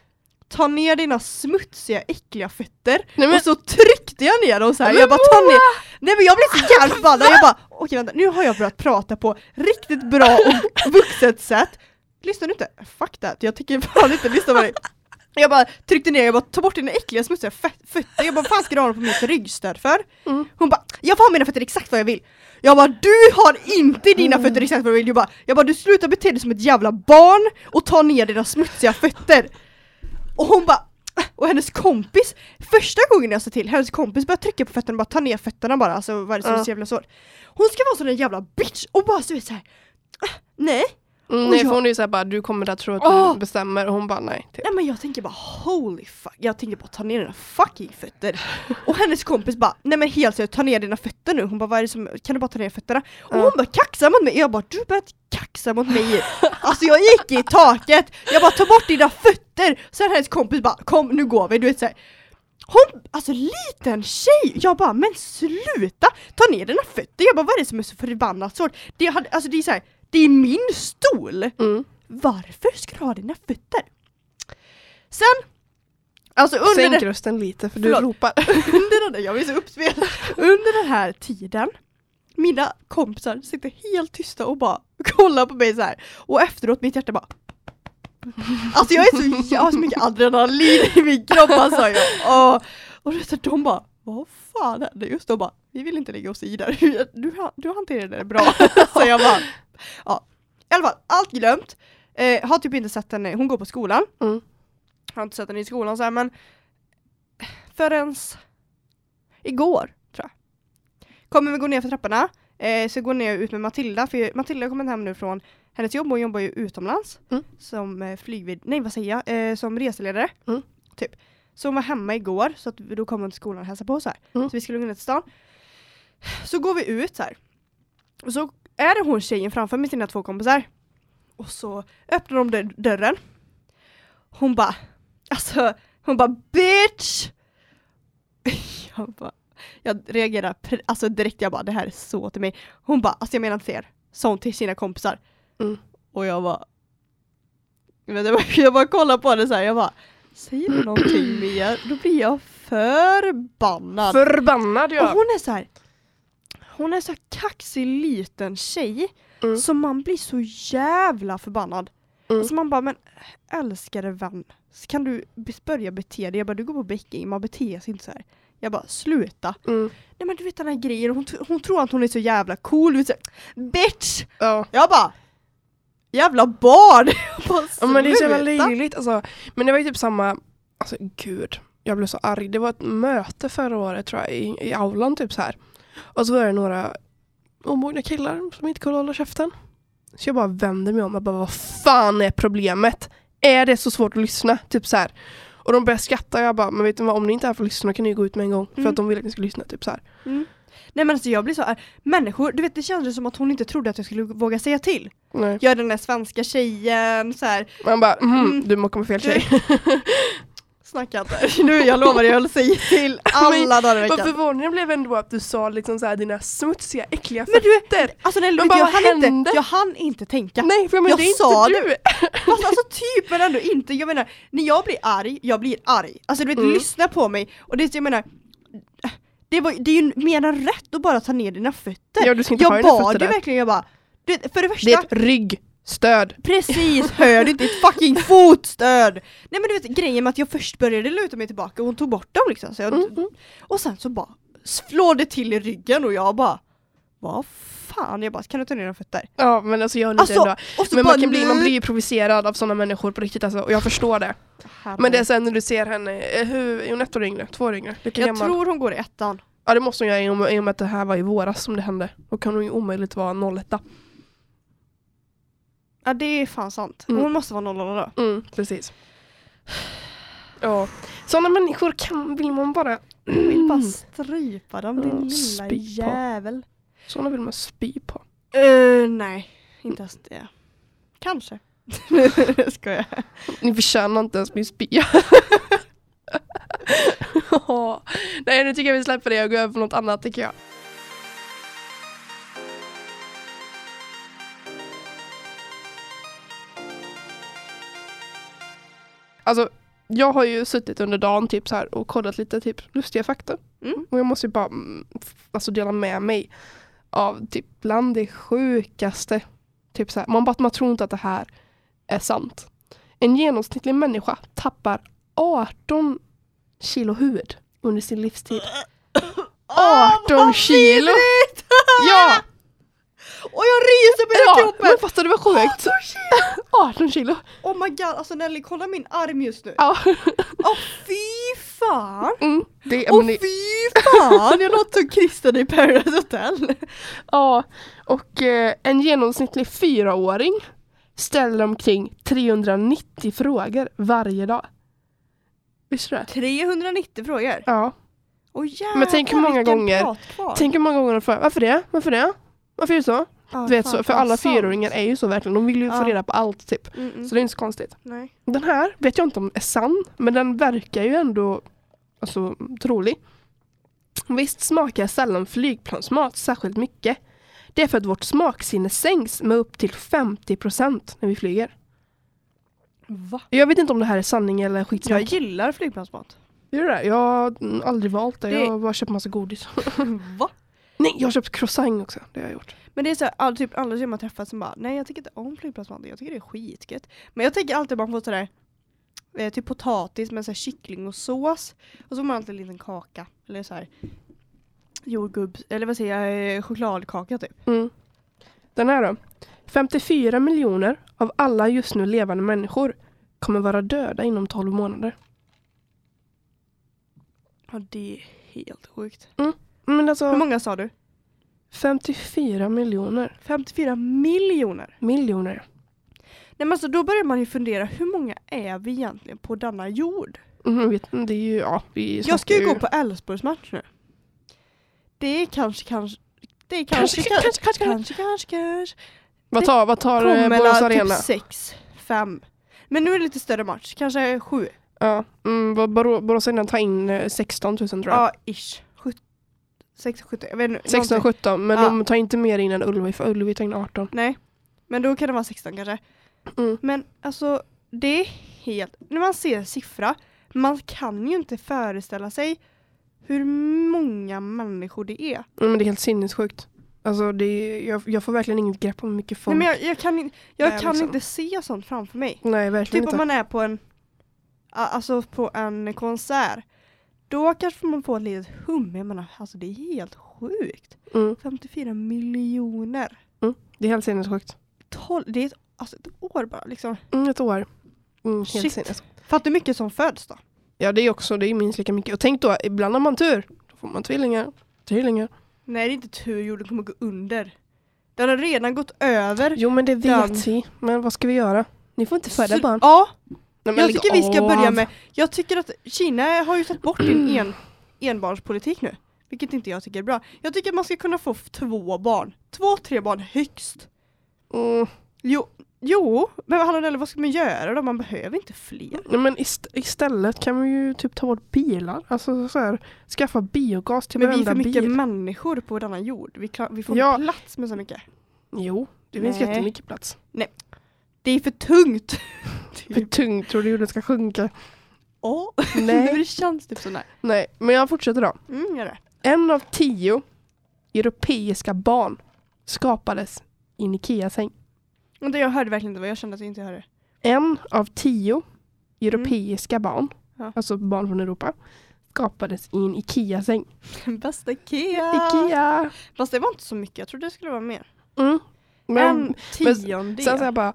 Speaker 2: ta ner dina smutsiga äckliga fötter.
Speaker 1: Nej, men,
Speaker 2: Och så tryckte jag ner dem så här.
Speaker 1: Men
Speaker 2: jag bara ta ner. Nej men jag blev så jävla förbannad. Jag bara okej vänta nu har jag börjat prata på riktigt bra och vuxet sätt. Lyssnar du inte? Fuck that. Jag tycker fan inte lyssna på dig. Jag bara tryckte ner, jag bara ta bort dina äckliga smutsiga fö- fötter. Jag bara vad fan ska du ha dem på mitt ryggstöd för?
Speaker 1: Mm.
Speaker 2: Hon bara jag får ha mina fötter exakt vad jag vill. Jag bara du har inte dina
Speaker 1: Mm.
Speaker 2: fötter exakt vad du vill. Jag bara, jag bara du slutar bete dig som ett jävla barn och ta ner dina smutsiga fötter. Och hon bara och hennes kompis, första gången jag sa till, hennes kompis började trycka på fötterna och bara ta ner fötterna bara, alltså vad är det som är så jävla svårt? Hon ska vara sån jävla bitch och bara så vet såhär, ah, nej,
Speaker 1: mm, nej,
Speaker 2: jag-
Speaker 1: för hon är ju såhär bara, du kommer att tro att
Speaker 2: Åh!
Speaker 1: du bestämmer och hon bara nej. Typ.
Speaker 2: nej men jag tänker bara holy fuck, jag tänker bara ta ner dina fucking fötter. och hennes kompis bara, nej men helt seriöst ta ner dina fötter nu, hon bara vad är det som, kan du bara ta ner fötterna? Och hon bara kaxar mot mig, jag bara du börjar kaxa mot mig. alltså jag gick i taket, jag bara ta bort dina fötter! Sen hennes kompis bara kom nu går vi, du vet såhär. Hon, alltså liten tjej! Jag bara men sluta! Ta ner dina fötter! Jag bara vad är det som är så förbannat svårt? Det, hade, alltså det är såhär, det är min stol!
Speaker 1: Mm.
Speaker 2: Varför ska du ha dina fötter? Sen, alltså under,
Speaker 1: Sänk
Speaker 2: den,
Speaker 1: rösten lite för du
Speaker 2: Förlåt.
Speaker 1: ropar. <laughs>
Speaker 2: under den, jag blir så uppspelad. <laughs> Under den här tiden, mina kompisar sitter helt tysta och bara kollar på mig så här. Och efteråt mitt hjärta bara Alltså jag är så, jag har så mycket adrenalin i min kropp alltså. Jag, och då så de bara vad fan hände? Just då bara vi vill inte lägga oss i där. <laughs> Du, du hanterade det bra. <laughs> så jag bara ja. I alla fall, allt glömt. Eh, har typ inte sett henne, hon går på skolan.
Speaker 1: Mm.
Speaker 2: Har inte sett henne i skolan så här, men förrän igår tror jag. Kommer vi gå ner för trapporna. Eh, så går ner ut med Matilda, för Matilda har kommit hem nu från hennes jobb, hon jobbar ju utomlands.
Speaker 1: Mm.
Speaker 2: Som eh, flygvid, nej vad säger jag, eh, som reseledare.
Speaker 1: Mm.
Speaker 2: Typ. Så hon var hemma igår, så att då kom hon till skolan och hälsade på så här.
Speaker 1: Mm.
Speaker 2: Så vi skulle gå ner till stan. Så går vi ut så här. Och så är det hon tjejen framför med sina två kompisar. Och så öppnar de dörr- dörren. Hon bara, alltså, hon bara bitch! <laughs> Jag bara, jag reagerar alltså direkt, jag bara det här är så till mig. Hon bara, alltså jag menar inte er. Sa hon till sina kompisar.
Speaker 1: Mm.
Speaker 2: Och jag bara, <laughs> jag bara kollar på det så här, jag bara, säger du någonting mer, då blir jag förbannad.
Speaker 1: Förbannad
Speaker 2: Och
Speaker 1: ja.
Speaker 2: hon är så här. Hon är så kaxig liten tjej
Speaker 1: Mm.
Speaker 2: som man blir så jävla förbannad.
Speaker 1: Mm.
Speaker 2: Alltså man bara, men älskade vän, kan du börja bete dig? Jag bara, du går på Becking, man beter sig inte så här. Jag bara, sluta.
Speaker 1: Mm.
Speaker 2: Nej men du vet den här grejen, hon, hon tror att hon är så jävla cool, du vet, så bitch!
Speaker 1: Ja.
Speaker 2: Jag bara, jävla barn! <laughs> Bara,
Speaker 1: Ja, men det är så jävla löjligt. Alltså, men det var ju typ samma, alltså gud, jag blev så arg. Det var ett möte förra året tror jag i, i aulan typ så här. Och så var det några omogna killar som inte kunde hålla käften. Så jag bara vände mig om och bara vad fan är problemet? Är det så svårt att lyssna? Typ så här. Och de började skratta och jag bara, men vet du vad, om ni inte är här för att lyssna kan ni gå ut med en gång. För
Speaker 2: Mm.
Speaker 1: att de ville att ni skulle lyssna. Typ så här.
Speaker 2: Mm. Nej men alltså jag blir så arg. Människor, du vet det kändes som att hon inte trodde att jag skulle våga säga till.
Speaker 1: Nej.
Speaker 2: Jag är den där svenska tjejen, så här.
Speaker 1: Man bara, mhm,
Speaker 2: Mm.
Speaker 1: du med fel tjej. <laughs>
Speaker 2: snacka inte. Nu, jag lovar jag höll säga till <laughs> alla dagar i
Speaker 1: Vad
Speaker 2: veckan.
Speaker 1: förvånad jag blev ändå att du sa liksom så här, dina smutsiga, äckliga
Speaker 2: Men du,
Speaker 1: fötter.
Speaker 2: alltså nej,
Speaker 1: bara,
Speaker 2: jag,
Speaker 1: vad
Speaker 2: hann inte,
Speaker 1: hände?
Speaker 2: jag hann inte tänka.
Speaker 1: Nej, för men
Speaker 2: Jag
Speaker 1: det är
Speaker 2: sa
Speaker 1: inte du.
Speaker 2: Fast alltså typ men ändå inte. Jag menar, när jag blir arg, jag blir arg. Alltså du vet,
Speaker 1: Mm.
Speaker 2: lyssna på mig. Och det, jag menar, det, var, det är ju mer än rätt att bara ta ner dina fötter.
Speaker 1: Ja, du ska inte ha
Speaker 2: jag
Speaker 1: dina
Speaker 2: bad ju verkligen, jag bara, du, vet, för det första,
Speaker 1: Det är ett ryggstöd.
Speaker 2: precis, <laughs> hör du inte ett fucking fotstöd! Nej men du vet grejen med att jag först började luta mig tillbaka och hon tog bort dem liksom. Så jag,
Speaker 1: Mm, mm.
Speaker 2: Och sen så bara slår det till i ryggen och jag bara, vad fan? Jag bara, kan du ta ner dina fötter?
Speaker 1: Ja men alltså jag är
Speaker 2: Alltså,
Speaker 1: ändå. Men
Speaker 2: bara,
Speaker 1: man, kan bli, man blir ju provocerad av sådana människor på riktigt alltså, och jag förstår det. Men det är sen när du ser henne, eh, hur, är hon ett år yngre? Två år yngre? Lika
Speaker 2: Jag
Speaker 1: gammal?
Speaker 2: tror hon går i ettan.
Speaker 1: Ja det måste hon göra i och med- i och med att det här var i våras som det hände. Då kan hon ju omöjligt vara 01
Speaker 2: Ja det är fan sant.
Speaker 1: Mm.
Speaker 2: Hon måste vara 00 då.
Speaker 1: Mm, precis. Ja. Sådana människor kan, vill man bara...
Speaker 2: Jag vill bara strypa dem, din
Speaker 1: Mm,
Speaker 2: lilla
Speaker 1: på.
Speaker 2: jävel.
Speaker 1: Sådana vill man spy på.
Speaker 2: Uh, nej, inte ens det. Kanske. Ska <laughs> jag.
Speaker 1: Ni förtjänar inte ens min spya. <laughs> Nej nu tycker jag vi släpper det och går över på något annat tycker jag. Alltså jag har ju suttit under dagen typ så här och kollat lite typ lustiga fakta.
Speaker 2: Mm.
Speaker 1: Och jag måste ju bara alltså, dela med mig av typ bland det sjukaste. Typ så här, man, bara, man tror inte att det här är sant. En genomsnittlig människa tappar 18 kilo huvud under sin livstid. 18 kilo! Ja! <laughs>
Speaker 2: Och jag ryser på hela
Speaker 1: ja
Speaker 2: kroppen!
Speaker 1: men fattar du vad sjukt? 18 kilo!
Speaker 2: Oh my god, alltså Nelly kolla min arm just nu.
Speaker 1: Ja.
Speaker 2: Åh fy fan!
Speaker 1: Mm, det, men det,
Speaker 2: fy fan! Jag låter som Christer i Paradise Hotel.
Speaker 1: ja, och eh, en genomsnittlig fyraåring ställer omkring 390 frågor varje dag. Visste du det?
Speaker 2: 390 frågor.
Speaker 1: Ja.
Speaker 2: Åh jävlar
Speaker 1: Men tänk hur många gånger-. Tänk hur många gånger de frågar varför det? Varför det? Varför är det så?
Speaker 2: Ja,
Speaker 1: Du vet,
Speaker 2: fan,
Speaker 1: så, för alla fyraåringar är ju så verkligen. De vill ju få
Speaker 2: Ja.
Speaker 1: reda på allt typ.
Speaker 2: Mm, mm.
Speaker 1: Så det är inte så konstigt.
Speaker 2: Nej.
Speaker 1: Den här vet jag inte om är sann, men den verkar ju ändå alltså, trolig. Visst smakar sällan flygplansmat särskilt mycket. Det är för att vårt smaksinne sänks med upp till 50% när vi flyger.
Speaker 2: Va?
Speaker 1: Jag vet inte om det här är sanning eller
Speaker 2: Jag
Speaker 1: skitsnack.
Speaker 2: gillar flygplansmat.
Speaker 1: Gör det? Jag har aldrig valt det.
Speaker 2: Det-
Speaker 1: Jag har bara köpt massa godis. <laughs>
Speaker 2: Va?
Speaker 1: Nej, jag har köpt croissant också. Det har jag gjort.
Speaker 2: Men det är så här, all, typ alla som jag träffat som bara nej jag tycker inte om flygplansmat, jag tycker det är skitgött. Men jag tänker alltid man får sådär eh, typ potatis med så här kyckling och sås och så får man alltid en liten kaka eller så här jordgubb eller vad säger jag, eh, chokladkaka typ.
Speaker 1: Mm. Den här då. 54 miljoner av alla just nu levande människor kommer vara döda inom 12 månader.
Speaker 2: Ja det är helt sjukt.
Speaker 1: Men alltså
Speaker 2: Hur många sa du?
Speaker 1: 54 miljoner.
Speaker 2: 54 miljoner.
Speaker 1: Miljoner.
Speaker 2: Nej men alltså då börjar man ju fundera hur många är vi egentligen på denna jord?
Speaker 1: Mm, vet, det är ju, ja, vi
Speaker 2: Jag ska ju gå på Elfsborgs match nu. Det är kanske kanske det är
Speaker 1: Kanske,
Speaker 2: kanske
Speaker 1: kanske, kanske, kanske.
Speaker 2: kanske kanske
Speaker 1: Vad tar, vad tar eh, Borås
Speaker 2: kommer
Speaker 1: Arena?
Speaker 2: typ sex, fem. Men nu är det lite större match, kanske sju.
Speaker 1: Ja, mm, Borås Arena tar in eh, 16 000 tror jag.
Speaker 2: Ja, ish. Sjut- sex, sjutton, jag vet inte.
Speaker 1: 16,
Speaker 2: någonting.
Speaker 1: 17 men
Speaker 2: Ja.
Speaker 1: de tar inte mer in än Ullevi för Ullevi tar in 18.
Speaker 2: Nej, men då kan det vara 16 kanske.
Speaker 1: Mm.
Speaker 2: Men alltså, det är helt... När man ser en siffra, man kan ju inte föreställa sig hur många människor det är.
Speaker 1: Mm, men det är helt sinnessjukt. Alltså det är, jag, jag får verkligen inget grepp om hur mycket folk.
Speaker 2: Nej, men jag, jag kan, jag kan
Speaker 1: liksom.
Speaker 2: inte se sånt framför mig.
Speaker 1: Nej verkligen
Speaker 2: Typ om
Speaker 1: inte.
Speaker 2: man är på en, alltså på en konsert. Då kanske man får ett litet hum. Jag menar, alltså det är helt sjukt.
Speaker 1: Mm,
Speaker 2: 54 miljoner.
Speaker 1: det är helt sinnessjukt.
Speaker 2: 12, det är ett alltså ett år bara liksom.
Speaker 1: Mm, ett år. Mm, helt
Speaker 2: Shit.
Speaker 1: sinnes.
Speaker 2: Fattar hur mycket som föds då?
Speaker 1: Ja det är också, det är minst lika mycket. Och tänk då, ibland har man tur. Då får man tvillingar. Trillingar.
Speaker 2: Nej det är inte tur jorden kommer gå under. Den har redan gått över.
Speaker 1: Jo men det
Speaker 2: Den-
Speaker 1: vet vi. Men vad ska vi göra? Ni får inte föda barn.
Speaker 2: Ja,
Speaker 1: Nej,
Speaker 2: jag tycker vi ska
Speaker 1: av.
Speaker 2: börja med, jag tycker att Kina har ju tagit bort din en, <clears throat> enbarnspolitik nu. Vilket inte jag tycker är bra. Jag tycker att man ska kunna få två barn. Två, tre barn högst.
Speaker 1: Mm.
Speaker 2: Jo, jo men hallå eller vad ska man göra då? Man behöver inte fler.
Speaker 1: Nej, men ist- istället kan vi ju typ ta bort bilar. Alltså så här, skaffa biogas till
Speaker 2: Men vi är
Speaker 1: varenda
Speaker 2: för mycket
Speaker 1: bil.
Speaker 2: människor på denna jord. Vi, klar, vi får
Speaker 1: Ja.
Speaker 2: inte plats med så mycket.
Speaker 1: Jo, det finns
Speaker 2: Nej.
Speaker 1: jättemycket plats.
Speaker 2: Det är för tungt. <laughs>
Speaker 1: För tungt tror du jorden ska sjunka?
Speaker 2: Ja, <laughs>
Speaker 1: Nej.
Speaker 2: det känns typ sådär.
Speaker 1: Nej, men jag fortsätter då.
Speaker 2: Mm, gör det.
Speaker 1: En av tio europeiska barn skapades i en Ikea-säng.
Speaker 2: Det jag hörde verkligen inte vad jag kände att jag inte hörde.
Speaker 1: En av tio europeiska barn,
Speaker 2: Ja.
Speaker 1: alltså barn från Europa, skapades i en Ikea-säng. <laughs>
Speaker 2: Bästa Ikea!
Speaker 1: Ikea!
Speaker 2: Fast det var inte så mycket, jag trodde det skulle vara mer.
Speaker 1: Mm. Men
Speaker 2: en tiondel
Speaker 1: sen så jag bara,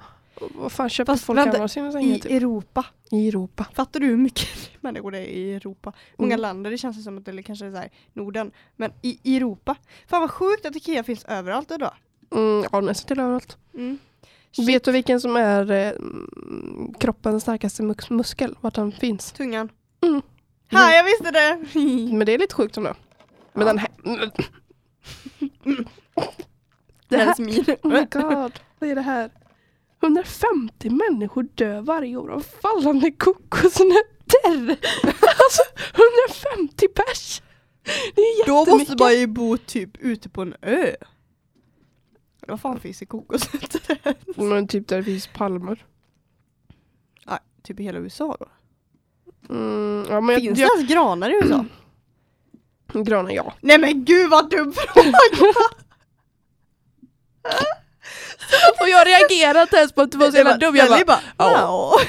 Speaker 1: vad fan köpte
Speaker 2: Fast
Speaker 1: folk
Speaker 2: vänta,
Speaker 1: andra sina sängar
Speaker 2: i
Speaker 1: typ?
Speaker 2: Europa.
Speaker 1: I Europa.
Speaker 2: Fattar du hur mycket <laughs> människor det är i Europa? Många
Speaker 1: Mm.
Speaker 2: länder, det känns som att det är kanske är så här, Norden. Men i i Europa. Fan vad sjukt att Ikea finns överallt idag.
Speaker 1: Mm, ja, nästan till överallt.
Speaker 2: Mm. Shit,
Speaker 1: Vet du vilken som är eh, mm, kroppens starkaste mus- muskel? Vart den finns?
Speaker 2: tungan.
Speaker 1: Mm.
Speaker 2: Ha, jag visste det! <laughs>
Speaker 1: Men det är lite sjukt ändå. Men
Speaker 2: Ja.
Speaker 1: den här... <laughs>
Speaker 2: Det
Speaker 1: Det här... <laughs>
Speaker 2: min.
Speaker 1: Oh my god, vad är det här? 150 människor dör varje år av fallande kokosnötter. alltså 150 pers! Det är
Speaker 2: Då
Speaker 1: jättemycket.
Speaker 2: måste man ju bo typ ute på en ö. Vad fan finns i kokosnötter?
Speaker 1: Men typ där det finns palmer.
Speaker 2: Nej, typ i hela USA då.
Speaker 1: Mm, ja, men
Speaker 2: Finns
Speaker 1: jag,
Speaker 2: det ens granar i USA? <clears throat>
Speaker 1: granar ja.
Speaker 2: Nej men gud vad dum fråga! <laughs> <laughs> <laughs>
Speaker 1: Och jag reagerade inte ens på att du var så jävla dum. Jag bara,
Speaker 2: bara
Speaker 1: ja.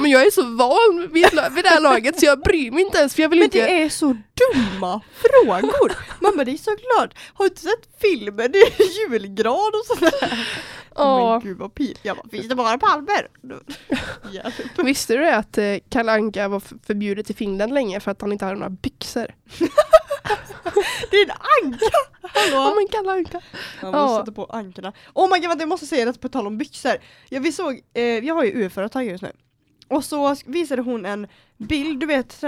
Speaker 1: men jag är så van vid, vid det här laget så jag bryr mig inte ens för jag vill
Speaker 2: Men
Speaker 1: inte...
Speaker 2: det är så dumma frågor! Mamma det är så klart, har du inte sett filmen? Det är julgran och sådär.
Speaker 1: Ja.
Speaker 2: Men gud vad pinsamt. Jag bara, finns det bara palmer? <laughs> Ja.
Speaker 1: Visste du att eh, Kalle Anka var förbjudet i Finland länge för att han inte hade några byxor? <laughs>
Speaker 2: Det är en anka! Hallå?
Speaker 1: men Kalle Anka.
Speaker 2: Man
Speaker 1: Ja.
Speaker 2: måste sätta på ankorna. Oh my god, jag måste säga det på tal om byxor. Ja, vi såg, eh, jag har ju UF-företag just nu. Och så visade hon en bild, du vet,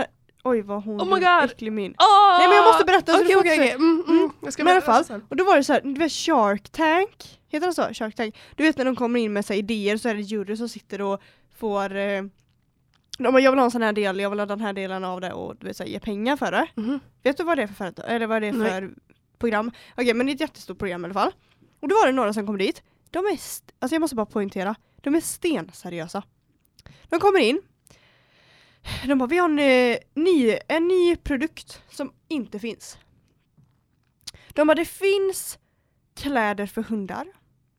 Speaker 2: oj vad hon
Speaker 1: Oh my God.
Speaker 2: äcklig min.
Speaker 1: Oh!
Speaker 2: Nej, men jag måste berätta, så
Speaker 1: Okej
Speaker 2: du.
Speaker 1: Mm, mm.
Speaker 2: Mm.
Speaker 1: Jag ska
Speaker 2: Men i alla fall,
Speaker 1: sen.
Speaker 2: och då var det så här, du vet Shark Tank, heter det så? Shark Tank? Du vet när de kommer in med så här, idéer så är det jury som sitter och får eh, de bara, jag vill ha en sån här del, jag vill ha den här delen av det och du vet, så här, ge pengar för det.
Speaker 1: Mhm.
Speaker 2: Vet du vad det är för företag? Eller vad det är
Speaker 1: Nej.
Speaker 2: för program? Okej men det är ett jättestort program i alla fall. Och då var det några som kom dit. De är, alltså jag måste bara poängtera, de är stenseriösa. De kommer in. De bara, vi har en, eh, ny, en ny produkt som inte finns. De bara, det finns kläder för hundar,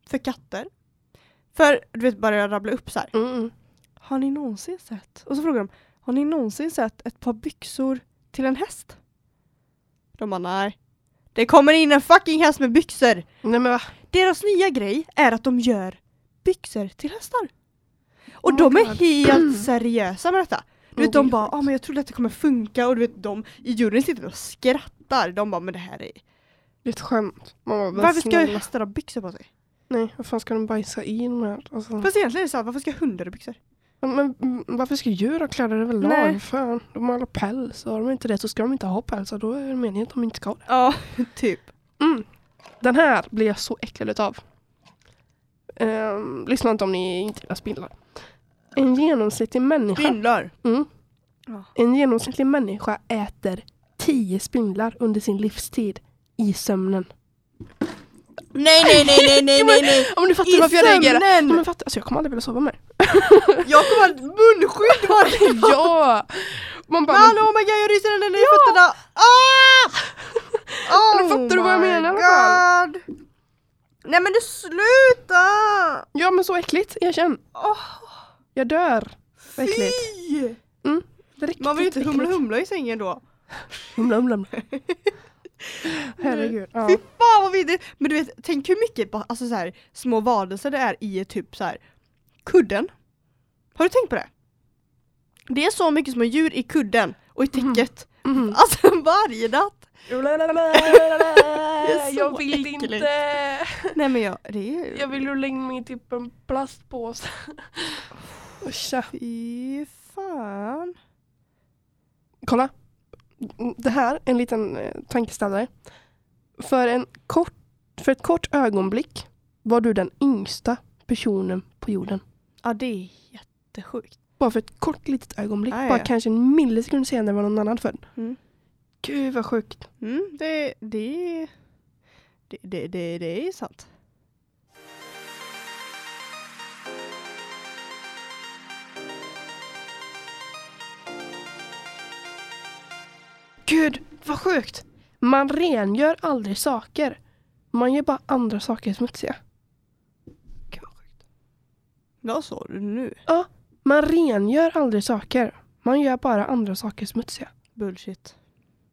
Speaker 2: för katter. För, du vet, bara jag rabbla upp så här.
Speaker 1: Mm, mm.
Speaker 2: Har ni någonsin sett? Och så frågar de, har ni någonsin sett ett par byxor till en häst? De bara nej. Det kommer in en fucking häst med byxor.
Speaker 1: Nej men va?
Speaker 2: Deras nya grej är att de gör byxor till hästar. Och
Speaker 1: Oh
Speaker 2: de är
Speaker 1: God.
Speaker 2: helt <clears throat> seriösa med detta. Du vet de bara, ah, men jag trodde att det kommer funka och du vet de i juryn sitter och skrattar. De bara, men det här är...
Speaker 1: Det är ett skämt. Men
Speaker 2: Varför ska hästar ha byxor på sig?
Speaker 1: Nej, vad fan ska de bajsa i de här? Alltså.
Speaker 2: Fast egentligen är det så här, varför ska hundar ha byxor?
Speaker 1: Men, men mm, varför ska djur ha kläder överlag?
Speaker 2: Nej.
Speaker 1: Fan, de har alla päls. Har de inte det så ska de inte ha päls. Då är det meningen att de inte ska ha det.
Speaker 2: Ja, <laughs> typ.
Speaker 1: Mm. Den här blir jag så äcklad utav. Um, lyssna inte om ni inte gillar spindlar. En genomsnittlig människa,
Speaker 2: Spindlar.
Speaker 1: mm,
Speaker 2: Ja.
Speaker 1: en genomsnittlig människa äter 10 spindlar under sin livstid i sömnen.
Speaker 2: Nej, nej, nej, nej, nej, <laughs> nej, nej.
Speaker 1: Ja, men du fattar
Speaker 2: I
Speaker 1: varför jag reagerar. Ja,
Speaker 2: sömnen!
Speaker 1: men fattar, alltså, jag kommer aldrig vilja sova mer. <laughs>
Speaker 2: Jag kommer ha ett munskydd <laughs> varje dag!
Speaker 1: ja! Man bara,
Speaker 2: Hallå oh my god jag ryser ner i fötterna! Ah! Oh
Speaker 1: Men fattar du vad jag
Speaker 2: my
Speaker 1: menar?
Speaker 2: God. Nej men du sluta!
Speaker 1: ja men så äckligt, erkänn.
Speaker 2: Åh,
Speaker 1: Jag dör.
Speaker 2: Fy!
Speaker 1: Riktigt
Speaker 2: Man vill ju inte humla humla i sängen då.
Speaker 1: Humla humla. humla. <laughs> Herregud. Ja.
Speaker 2: Fy fan vad vidrigt! Men du vet, tänk hur mycket alltså så här, små varelser det är i ett typ så här kudden. Har du tänkt på det? Det är så mycket små djur i kudden och i
Speaker 1: Mhm.
Speaker 2: täcket.
Speaker 1: Mm. <laughs>
Speaker 2: Alltså varje natt. <laughs>
Speaker 1: Jag vill
Speaker 2: äckligt.
Speaker 1: inte.
Speaker 2: Nej men jag, det är ju...
Speaker 1: Jag vill rulla in mig i typ en plastpåse. Uscha.
Speaker 2: Fy fan.
Speaker 1: Kolla. Det här är en liten eh, tankeställare. För, en kort, för ett kort ögonblick var du den yngsta personen på jorden.
Speaker 2: Ja det är jättesjukt.
Speaker 1: Bara för ett kort litet ögonblick.
Speaker 2: Ja, ja,
Speaker 1: Bara
Speaker 2: ja.
Speaker 1: kanske en millisekund senare var någon annan född.
Speaker 2: Mm.
Speaker 1: Gud vad sjukt.
Speaker 2: Mm, det, det, det, det, det, det är sant.
Speaker 1: Gud vad sjukt. Man rengör aldrig saker. Man gör bara andra saker smutsiga. Gud vad sjukt.
Speaker 2: Vad sa du nu?
Speaker 1: Man rengör aldrig saker. Man gör bara andra saker smutsiga.
Speaker 2: Bullshit.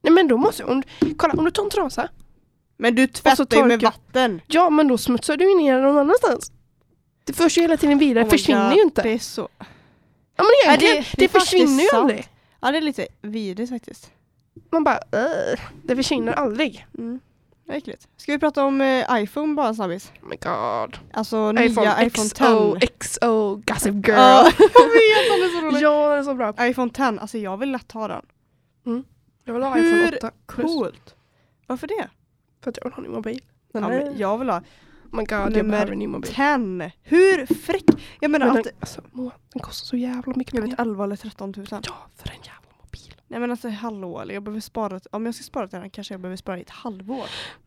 Speaker 1: Nej men då måste om, kolla om du tar en trasa.
Speaker 2: Men du tvättar ju med vatten.
Speaker 1: Ja men då smutsar du ner den någon annanstans. Det förs ju hela tiden vidare.
Speaker 2: Oh
Speaker 1: försvinner
Speaker 2: God,
Speaker 1: ju inte.
Speaker 2: Det är så.
Speaker 1: Ja men egentligen,
Speaker 2: det-
Speaker 1: det,
Speaker 2: det
Speaker 1: försvinner ju aldrig.
Speaker 2: Ja det är lite vidrigt faktiskt.
Speaker 1: Man bara "Ugh." Det försvinner aldrig.
Speaker 2: Mm. Äckligt. Ska vi prata om eh, iPhone bara snabbis?
Speaker 1: Oh my god.
Speaker 2: Alltså nya
Speaker 1: iPhone,
Speaker 2: iPhone
Speaker 1: XO,
Speaker 2: 10.
Speaker 1: XO, Gossip Girl.
Speaker 2: Ja, <laughs> jag vet, den är så rolig.
Speaker 1: ja den är så bra.
Speaker 2: iPhone 10, alltså jag vill lätt ha den.
Speaker 1: Jag vill ha
Speaker 2: Hur
Speaker 1: iPhone 8 plus.
Speaker 2: Coolt. Varför det?
Speaker 1: För att jag vill ha en ny mobil. Den
Speaker 2: Ja, men jag vill ha
Speaker 1: oh my god jag
Speaker 2: nummer
Speaker 1: behöver en ny mobil.
Speaker 2: 10. Hur fräck? Jag menar
Speaker 1: Men den, alltså, Moa, den kostar så jävla mycket
Speaker 2: Jag
Speaker 1: pengar.
Speaker 2: vet 11 eller 13 tusen.
Speaker 1: Ja, för en jävla.
Speaker 2: Nej men alltså hallå, jag behöver spara, om jag ska spara till den kanske jag behöver spara i ett halvår.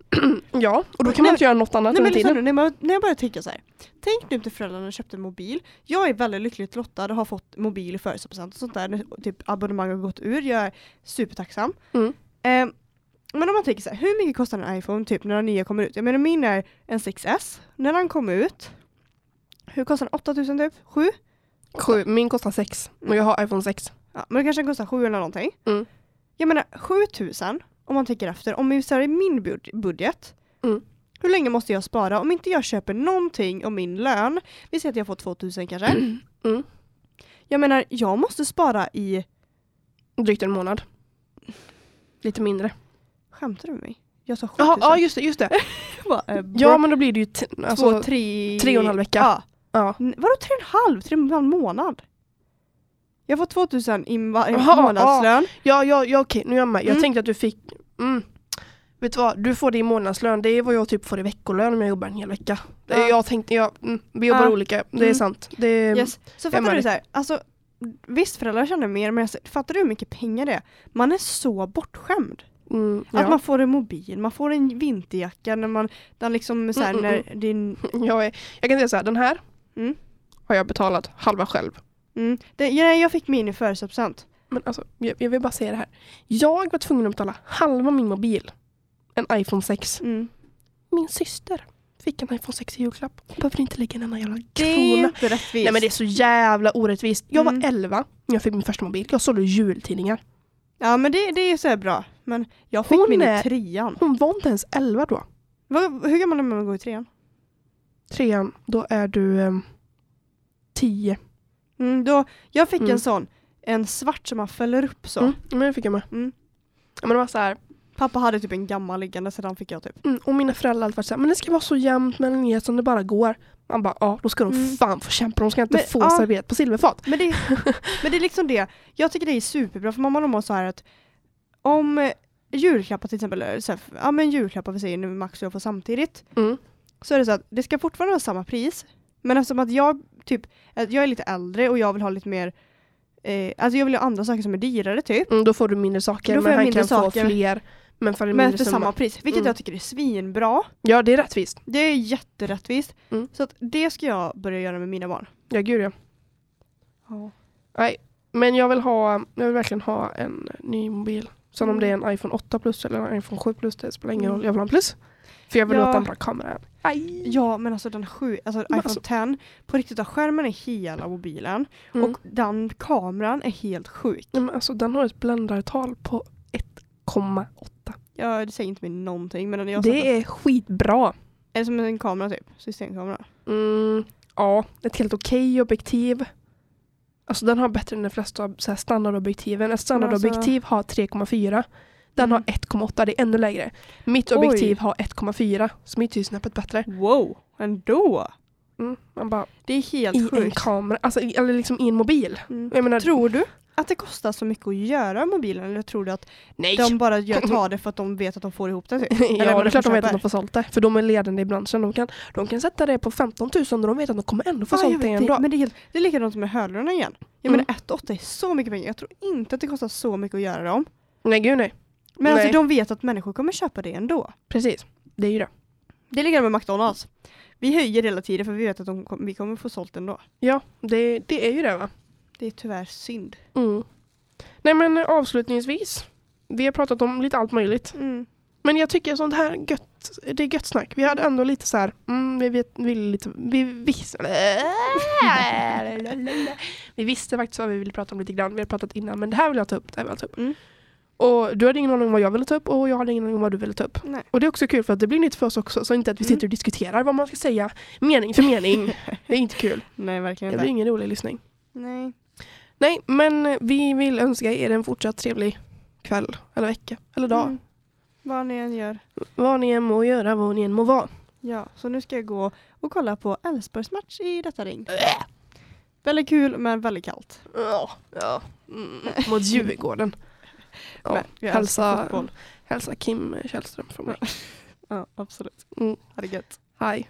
Speaker 2: <clears throat>
Speaker 1: Ja, och då kan
Speaker 2: Nej,
Speaker 1: man inte göra något annat
Speaker 2: Nej,
Speaker 1: under tiden.
Speaker 2: nu, när, när jag börjar tänka så här. Tänk nu till föräldrarna köpte en mobil. Jag är väldigt lyckligt lottad och har fått mobil i födelsedagspresent och sånt där. Typ abonnemang har gått ur. Jag är supertacksam.
Speaker 1: Mm.
Speaker 2: Eh, men om man tänker så här, hur mycket kostar en iPhone typ när den nya kommer ut? Jag menar min är en 6S. När den kom ut, hur kostar den? 8000 typ? 7?
Speaker 1: Sju, min kostar sex och jag har iPhone 6.
Speaker 2: Ja, men det kanske kostar 7 eller någonting.
Speaker 1: Mm.
Speaker 2: Jag menar 7000 om man tänker efter, om vi ser i min bud- budget.
Speaker 1: Mm.
Speaker 2: Hur länge måste jag spara om inte jag köper någonting om min lön? Vi säger att jag får 2000 kanske. <clears throat>
Speaker 1: Mm.
Speaker 2: Jag menar, jag måste spara i,
Speaker 1: Drygt en månad. Lite mindre.
Speaker 2: skämtar du med mig? Jag sa 7000.
Speaker 1: Jaha, ja just det, just det. <laughs>
Speaker 2: Eh,
Speaker 1: Ja men då blir det ju t-
Speaker 2: två,
Speaker 1: alltså,
Speaker 2: tre,
Speaker 1: tre och en halv vecka.
Speaker 2: Ja.
Speaker 1: ja.
Speaker 2: Vadå tre och en halv? Tre och en halv månad? Jag får 2000 i månadslön.
Speaker 1: Ja, ja, ja okej, nu är jag med. Jag
Speaker 2: Mm.
Speaker 1: tänkte att du fick... Mm. Vet du vad, du får det i månadslön. Det är vad jag typ får i veckolön om jag jobbar en hel vecka.
Speaker 2: Ja.
Speaker 1: Jag tänkte, ja, mm, vi jobbar
Speaker 2: Ja.
Speaker 1: olika. Det är
Speaker 2: Mm.
Speaker 1: sant. Det,
Speaker 2: Yes. Så
Speaker 1: jag
Speaker 2: fattar du så här, alltså visst föräldrar tjänar mer men alltså, fattar du hur mycket pengar det är? Man är så bortskämd.
Speaker 1: mm,
Speaker 2: Att
Speaker 1: ja.
Speaker 2: man får en mobil, man får en vinterjacka när man, den liksom så här,
Speaker 1: Mm, mm,
Speaker 2: när din, <laughs>
Speaker 1: jag, är, jag kan säga så här, den här
Speaker 2: Mm.
Speaker 1: har jag betalat halva själv.
Speaker 2: Mm, det, ja, jag fick min i födelsedagspresent.
Speaker 1: Men alltså, jag, jag vill bara säga det här. Jag var tvungen att betala halva min mobil. En iPhone 6.
Speaker 2: Mm.
Speaker 1: Min syster fick en iPhone 6 i julklapp. Jag behöver inte lägga en enda jävla
Speaker 2: Det är
Speaker 1: krona.
Speaker 2: inte rättvist.
Speaker 1: Nej men det är så jävla orättvist. Jag var
Speaker 2: Mm.
Speaker 1: 11 när jag fick min första mobil. Jag sålde jultidningar.
Speaker 2: Ja men det, det är så bra. Men jag fick
Speaker 1: Hon
Speaker 2: min
Speaker 1: är-
Speaker 2: i trean.
Speaker 1: Hon var inte ens 11 då.
Speaker 2: Vad, hur gammal är man när man går i trean?
Speaker 1: Trean, då är du um, 10.
Speaker 2: Mm, då, jag fick
Speaker 1: Mm.
Speaker 2: en sån, en svart som man fäller upp så.
Speaker 1: Mm, men det fick jag med.
Speaker 2: Mm.
Speaker 1: Ja, men det var så här,
Speaker 2: Pappa hade typ en gammal liggande så den fick jag typ.
Speaker 1: mm, och mina föräldrar alltid varit så här, men det ska vara så jämnt mellan er som det bara går. Man bara, ja då ska de
Speaker 2: Mm.
Speaker 1: fan få kämpa. De ska inte
Speaker 2: Men,
Speaker 1: få
Speaker 2: ja.
Speaker 1: serverat på silverfat.
Speaker 2: Men det, <laughs> men det är liksom det, jag tycker det är superbra för mamma och mamma sa här att om eh, julklappar till exempel, så här, ja men julklappar vi säger nu Max och jag får samtidigt,
Speaker 1: Mm.
Speaker 2: så är det så att det ska fortfarande vara samma pris. Men eftersom att jag typ, att jag är lite äldre och jag vill ha lite mer, eh, alltså jag vill ha andra saker som är dyrare typ.
Speaker 1: Mm, då får du mindre saker,
Speaker 2: Då får
Speaker 1: men han kan
Speaker 2: saker.
Speaker 1: få fler. Men för en
Speaker 2: Men för samma pris, vilket
Speaker 1: Mm.
Speaker 2: jag tycker är svinbra.
Speaker 1: Ja det är rättvist.
Speaker 2: Det är jätterättvist.
Speaker 1: Mm.
Speaker 2: Så att det ska jag börja göra med mina barn.
Speaker 1: Ja gud ja. Nej, men jag vill ha, jag vill verkligen ha en ny mobil. Sen om
Speaker 2: Mm.
Speaker 1: det är en iPhone 8 plus eller en iPhone 7 plus, det spelar ingen
Speaker 2: Mm.
Speaker 1: roll. Jag vill ha en plus. För jag vill
Speaker 2: Ja.
Speaker 1: ha en bra kamera. Aj.
Speaker 2: Ja men alltså den sju, alltså
Speaker 1: Men
Speaker 2: iPhone
Speaker 1: alltså-
Speaker 2: 10, på riktigt, att skärmen är hela mobilen
Speaker 1: Mm.
Speaker 2: och den kameran är helt sjuk.
Speaker 1: Men alltså, den har ett bländartal på 1,8.
Speaker 2: Ja, det säger inte mig någonting men jag
Speaker 1: Det är skitbra.
Speaker 2: är det som en kamera typ? Systemkamera?
Speaker 1: Mm. ja, ett helt okej objektiv. Alltså den har bättre än de flesta så här standardobjektiven. Ett standardobjektiv har 3,4. Den har
Speaker 2: Mm.
Speaker 1: 1,8, det är ännu lägre. Mitt
Speaker 2: Oj.
Speaker 1: objektiv har 1,4, så mitt är ju snäppet bättre.
Speaker 2: Wow, ändå.
Speaker 1: Mm, man bara,
Speaker 2: Det är helt
Speaker 1: i en
Speaker 2: sjukt.
Speaker 1: kamera, alltså, i- eller liksom i en mobil.
Speaker 2: Mm.
Speaker 1: Jag menar,
Speaker 2: Tror du att det kostar så mycket att göra mobilen eller tror du att
Speaker 1: nej!
Speaker 2: de bara gör, <laughs> tar det för att de vet att de får ihop det? Typ?
Speaker 1: ja,
Speaker 2: Eller
Speaker 1: det är klart de vet att de får sålt det. För de är ledande i branschen. De kan, de kan sätta det på 15 000 och de vet att de kommer ändå få
Speaker 2: jag
Speaker 1: sålt det ändå.
Speaker 2: men det är, helt, det är likadant med hörlurarna igen. Jag
Speaker 1: Mm.
Speaker 2: menar 1,8 är så mycket pengar. Jag tror inte att det kostar så mycket att göra dem.
Speaker 1: Nej gud nej.
Speaker 2: Men alltså de vet att människor kommer köpa det ändå.
Speaker 1: Precis. Det är ju det.
Speaker 2: Det likadant med McDonalds. Vi höjer hela tiden för vi vet att de, kom- vi kommer få sålt ändå.
Speaker 1: Ja, det, det är ju det va.
Speaker 2: Det är tyvärr synd.
Speaker 1: Mm. Nej men avslutningsvis. Vi har pratat om lite allt möjligt.
Speaker 2: Mm.
Speaker 1: Men jag tycker sånt här gött, det är gött snack. Vi hade ändå lite så här, mm, vi, vet, vi, lite, vi, visste, <laughs> vi visste faktiskt vad vi ville prata om lite grann. Vi har pratat innan men det här vill jag ta upp. Det här vill jag ta upp.
Speaker 2: Mm.
Speaker 1: Och du hade ingen aning om vad jag ville ta upp och jag hade ingen aning om vad du ville ta upp.
Speaker 2: Nej.
Speaker 1: Och det är också kul för att det blir nytt för oss också. Så inte att vi
Speaker 2: Mm.
Speaker 1: sitter och diskuterar vad man ska säga mening för mening. <laughs> det är inte kul.
Speaker 2: Nej, verkligen
Speaker 1: Det blir
Speaker 2: inte.
Speaker 1: ingen rolig lyssning.
Speaker 2: Nej.
Speaker 1: Nej, men vi vill önska er en fortsatt trevlig kväll eller vecka eller dag.
Speaker 2: Mm. Vad ni än gör.
Speaker 1: Vad ni än må göra, vad ni än må vara.
Speaker 2: Ja, så nu ska jag gå och kolla på Elfsborgs match i detta ring. Väldigt kul men väldigt kallt.
Speaker 1: Ja, ja. Mm, mot Djurgården. Ja,
Speaker 2: Men
Speaker 1: hälsa,
Speaker 2: fotboll.
Speaker 1: hälsa Kim Källström från mig.
Speaker 2: Ja, <laughs> absolut.
Speaker 1: Mm.
Speaker 2: Ha det gött.
Speaker 1: Hej.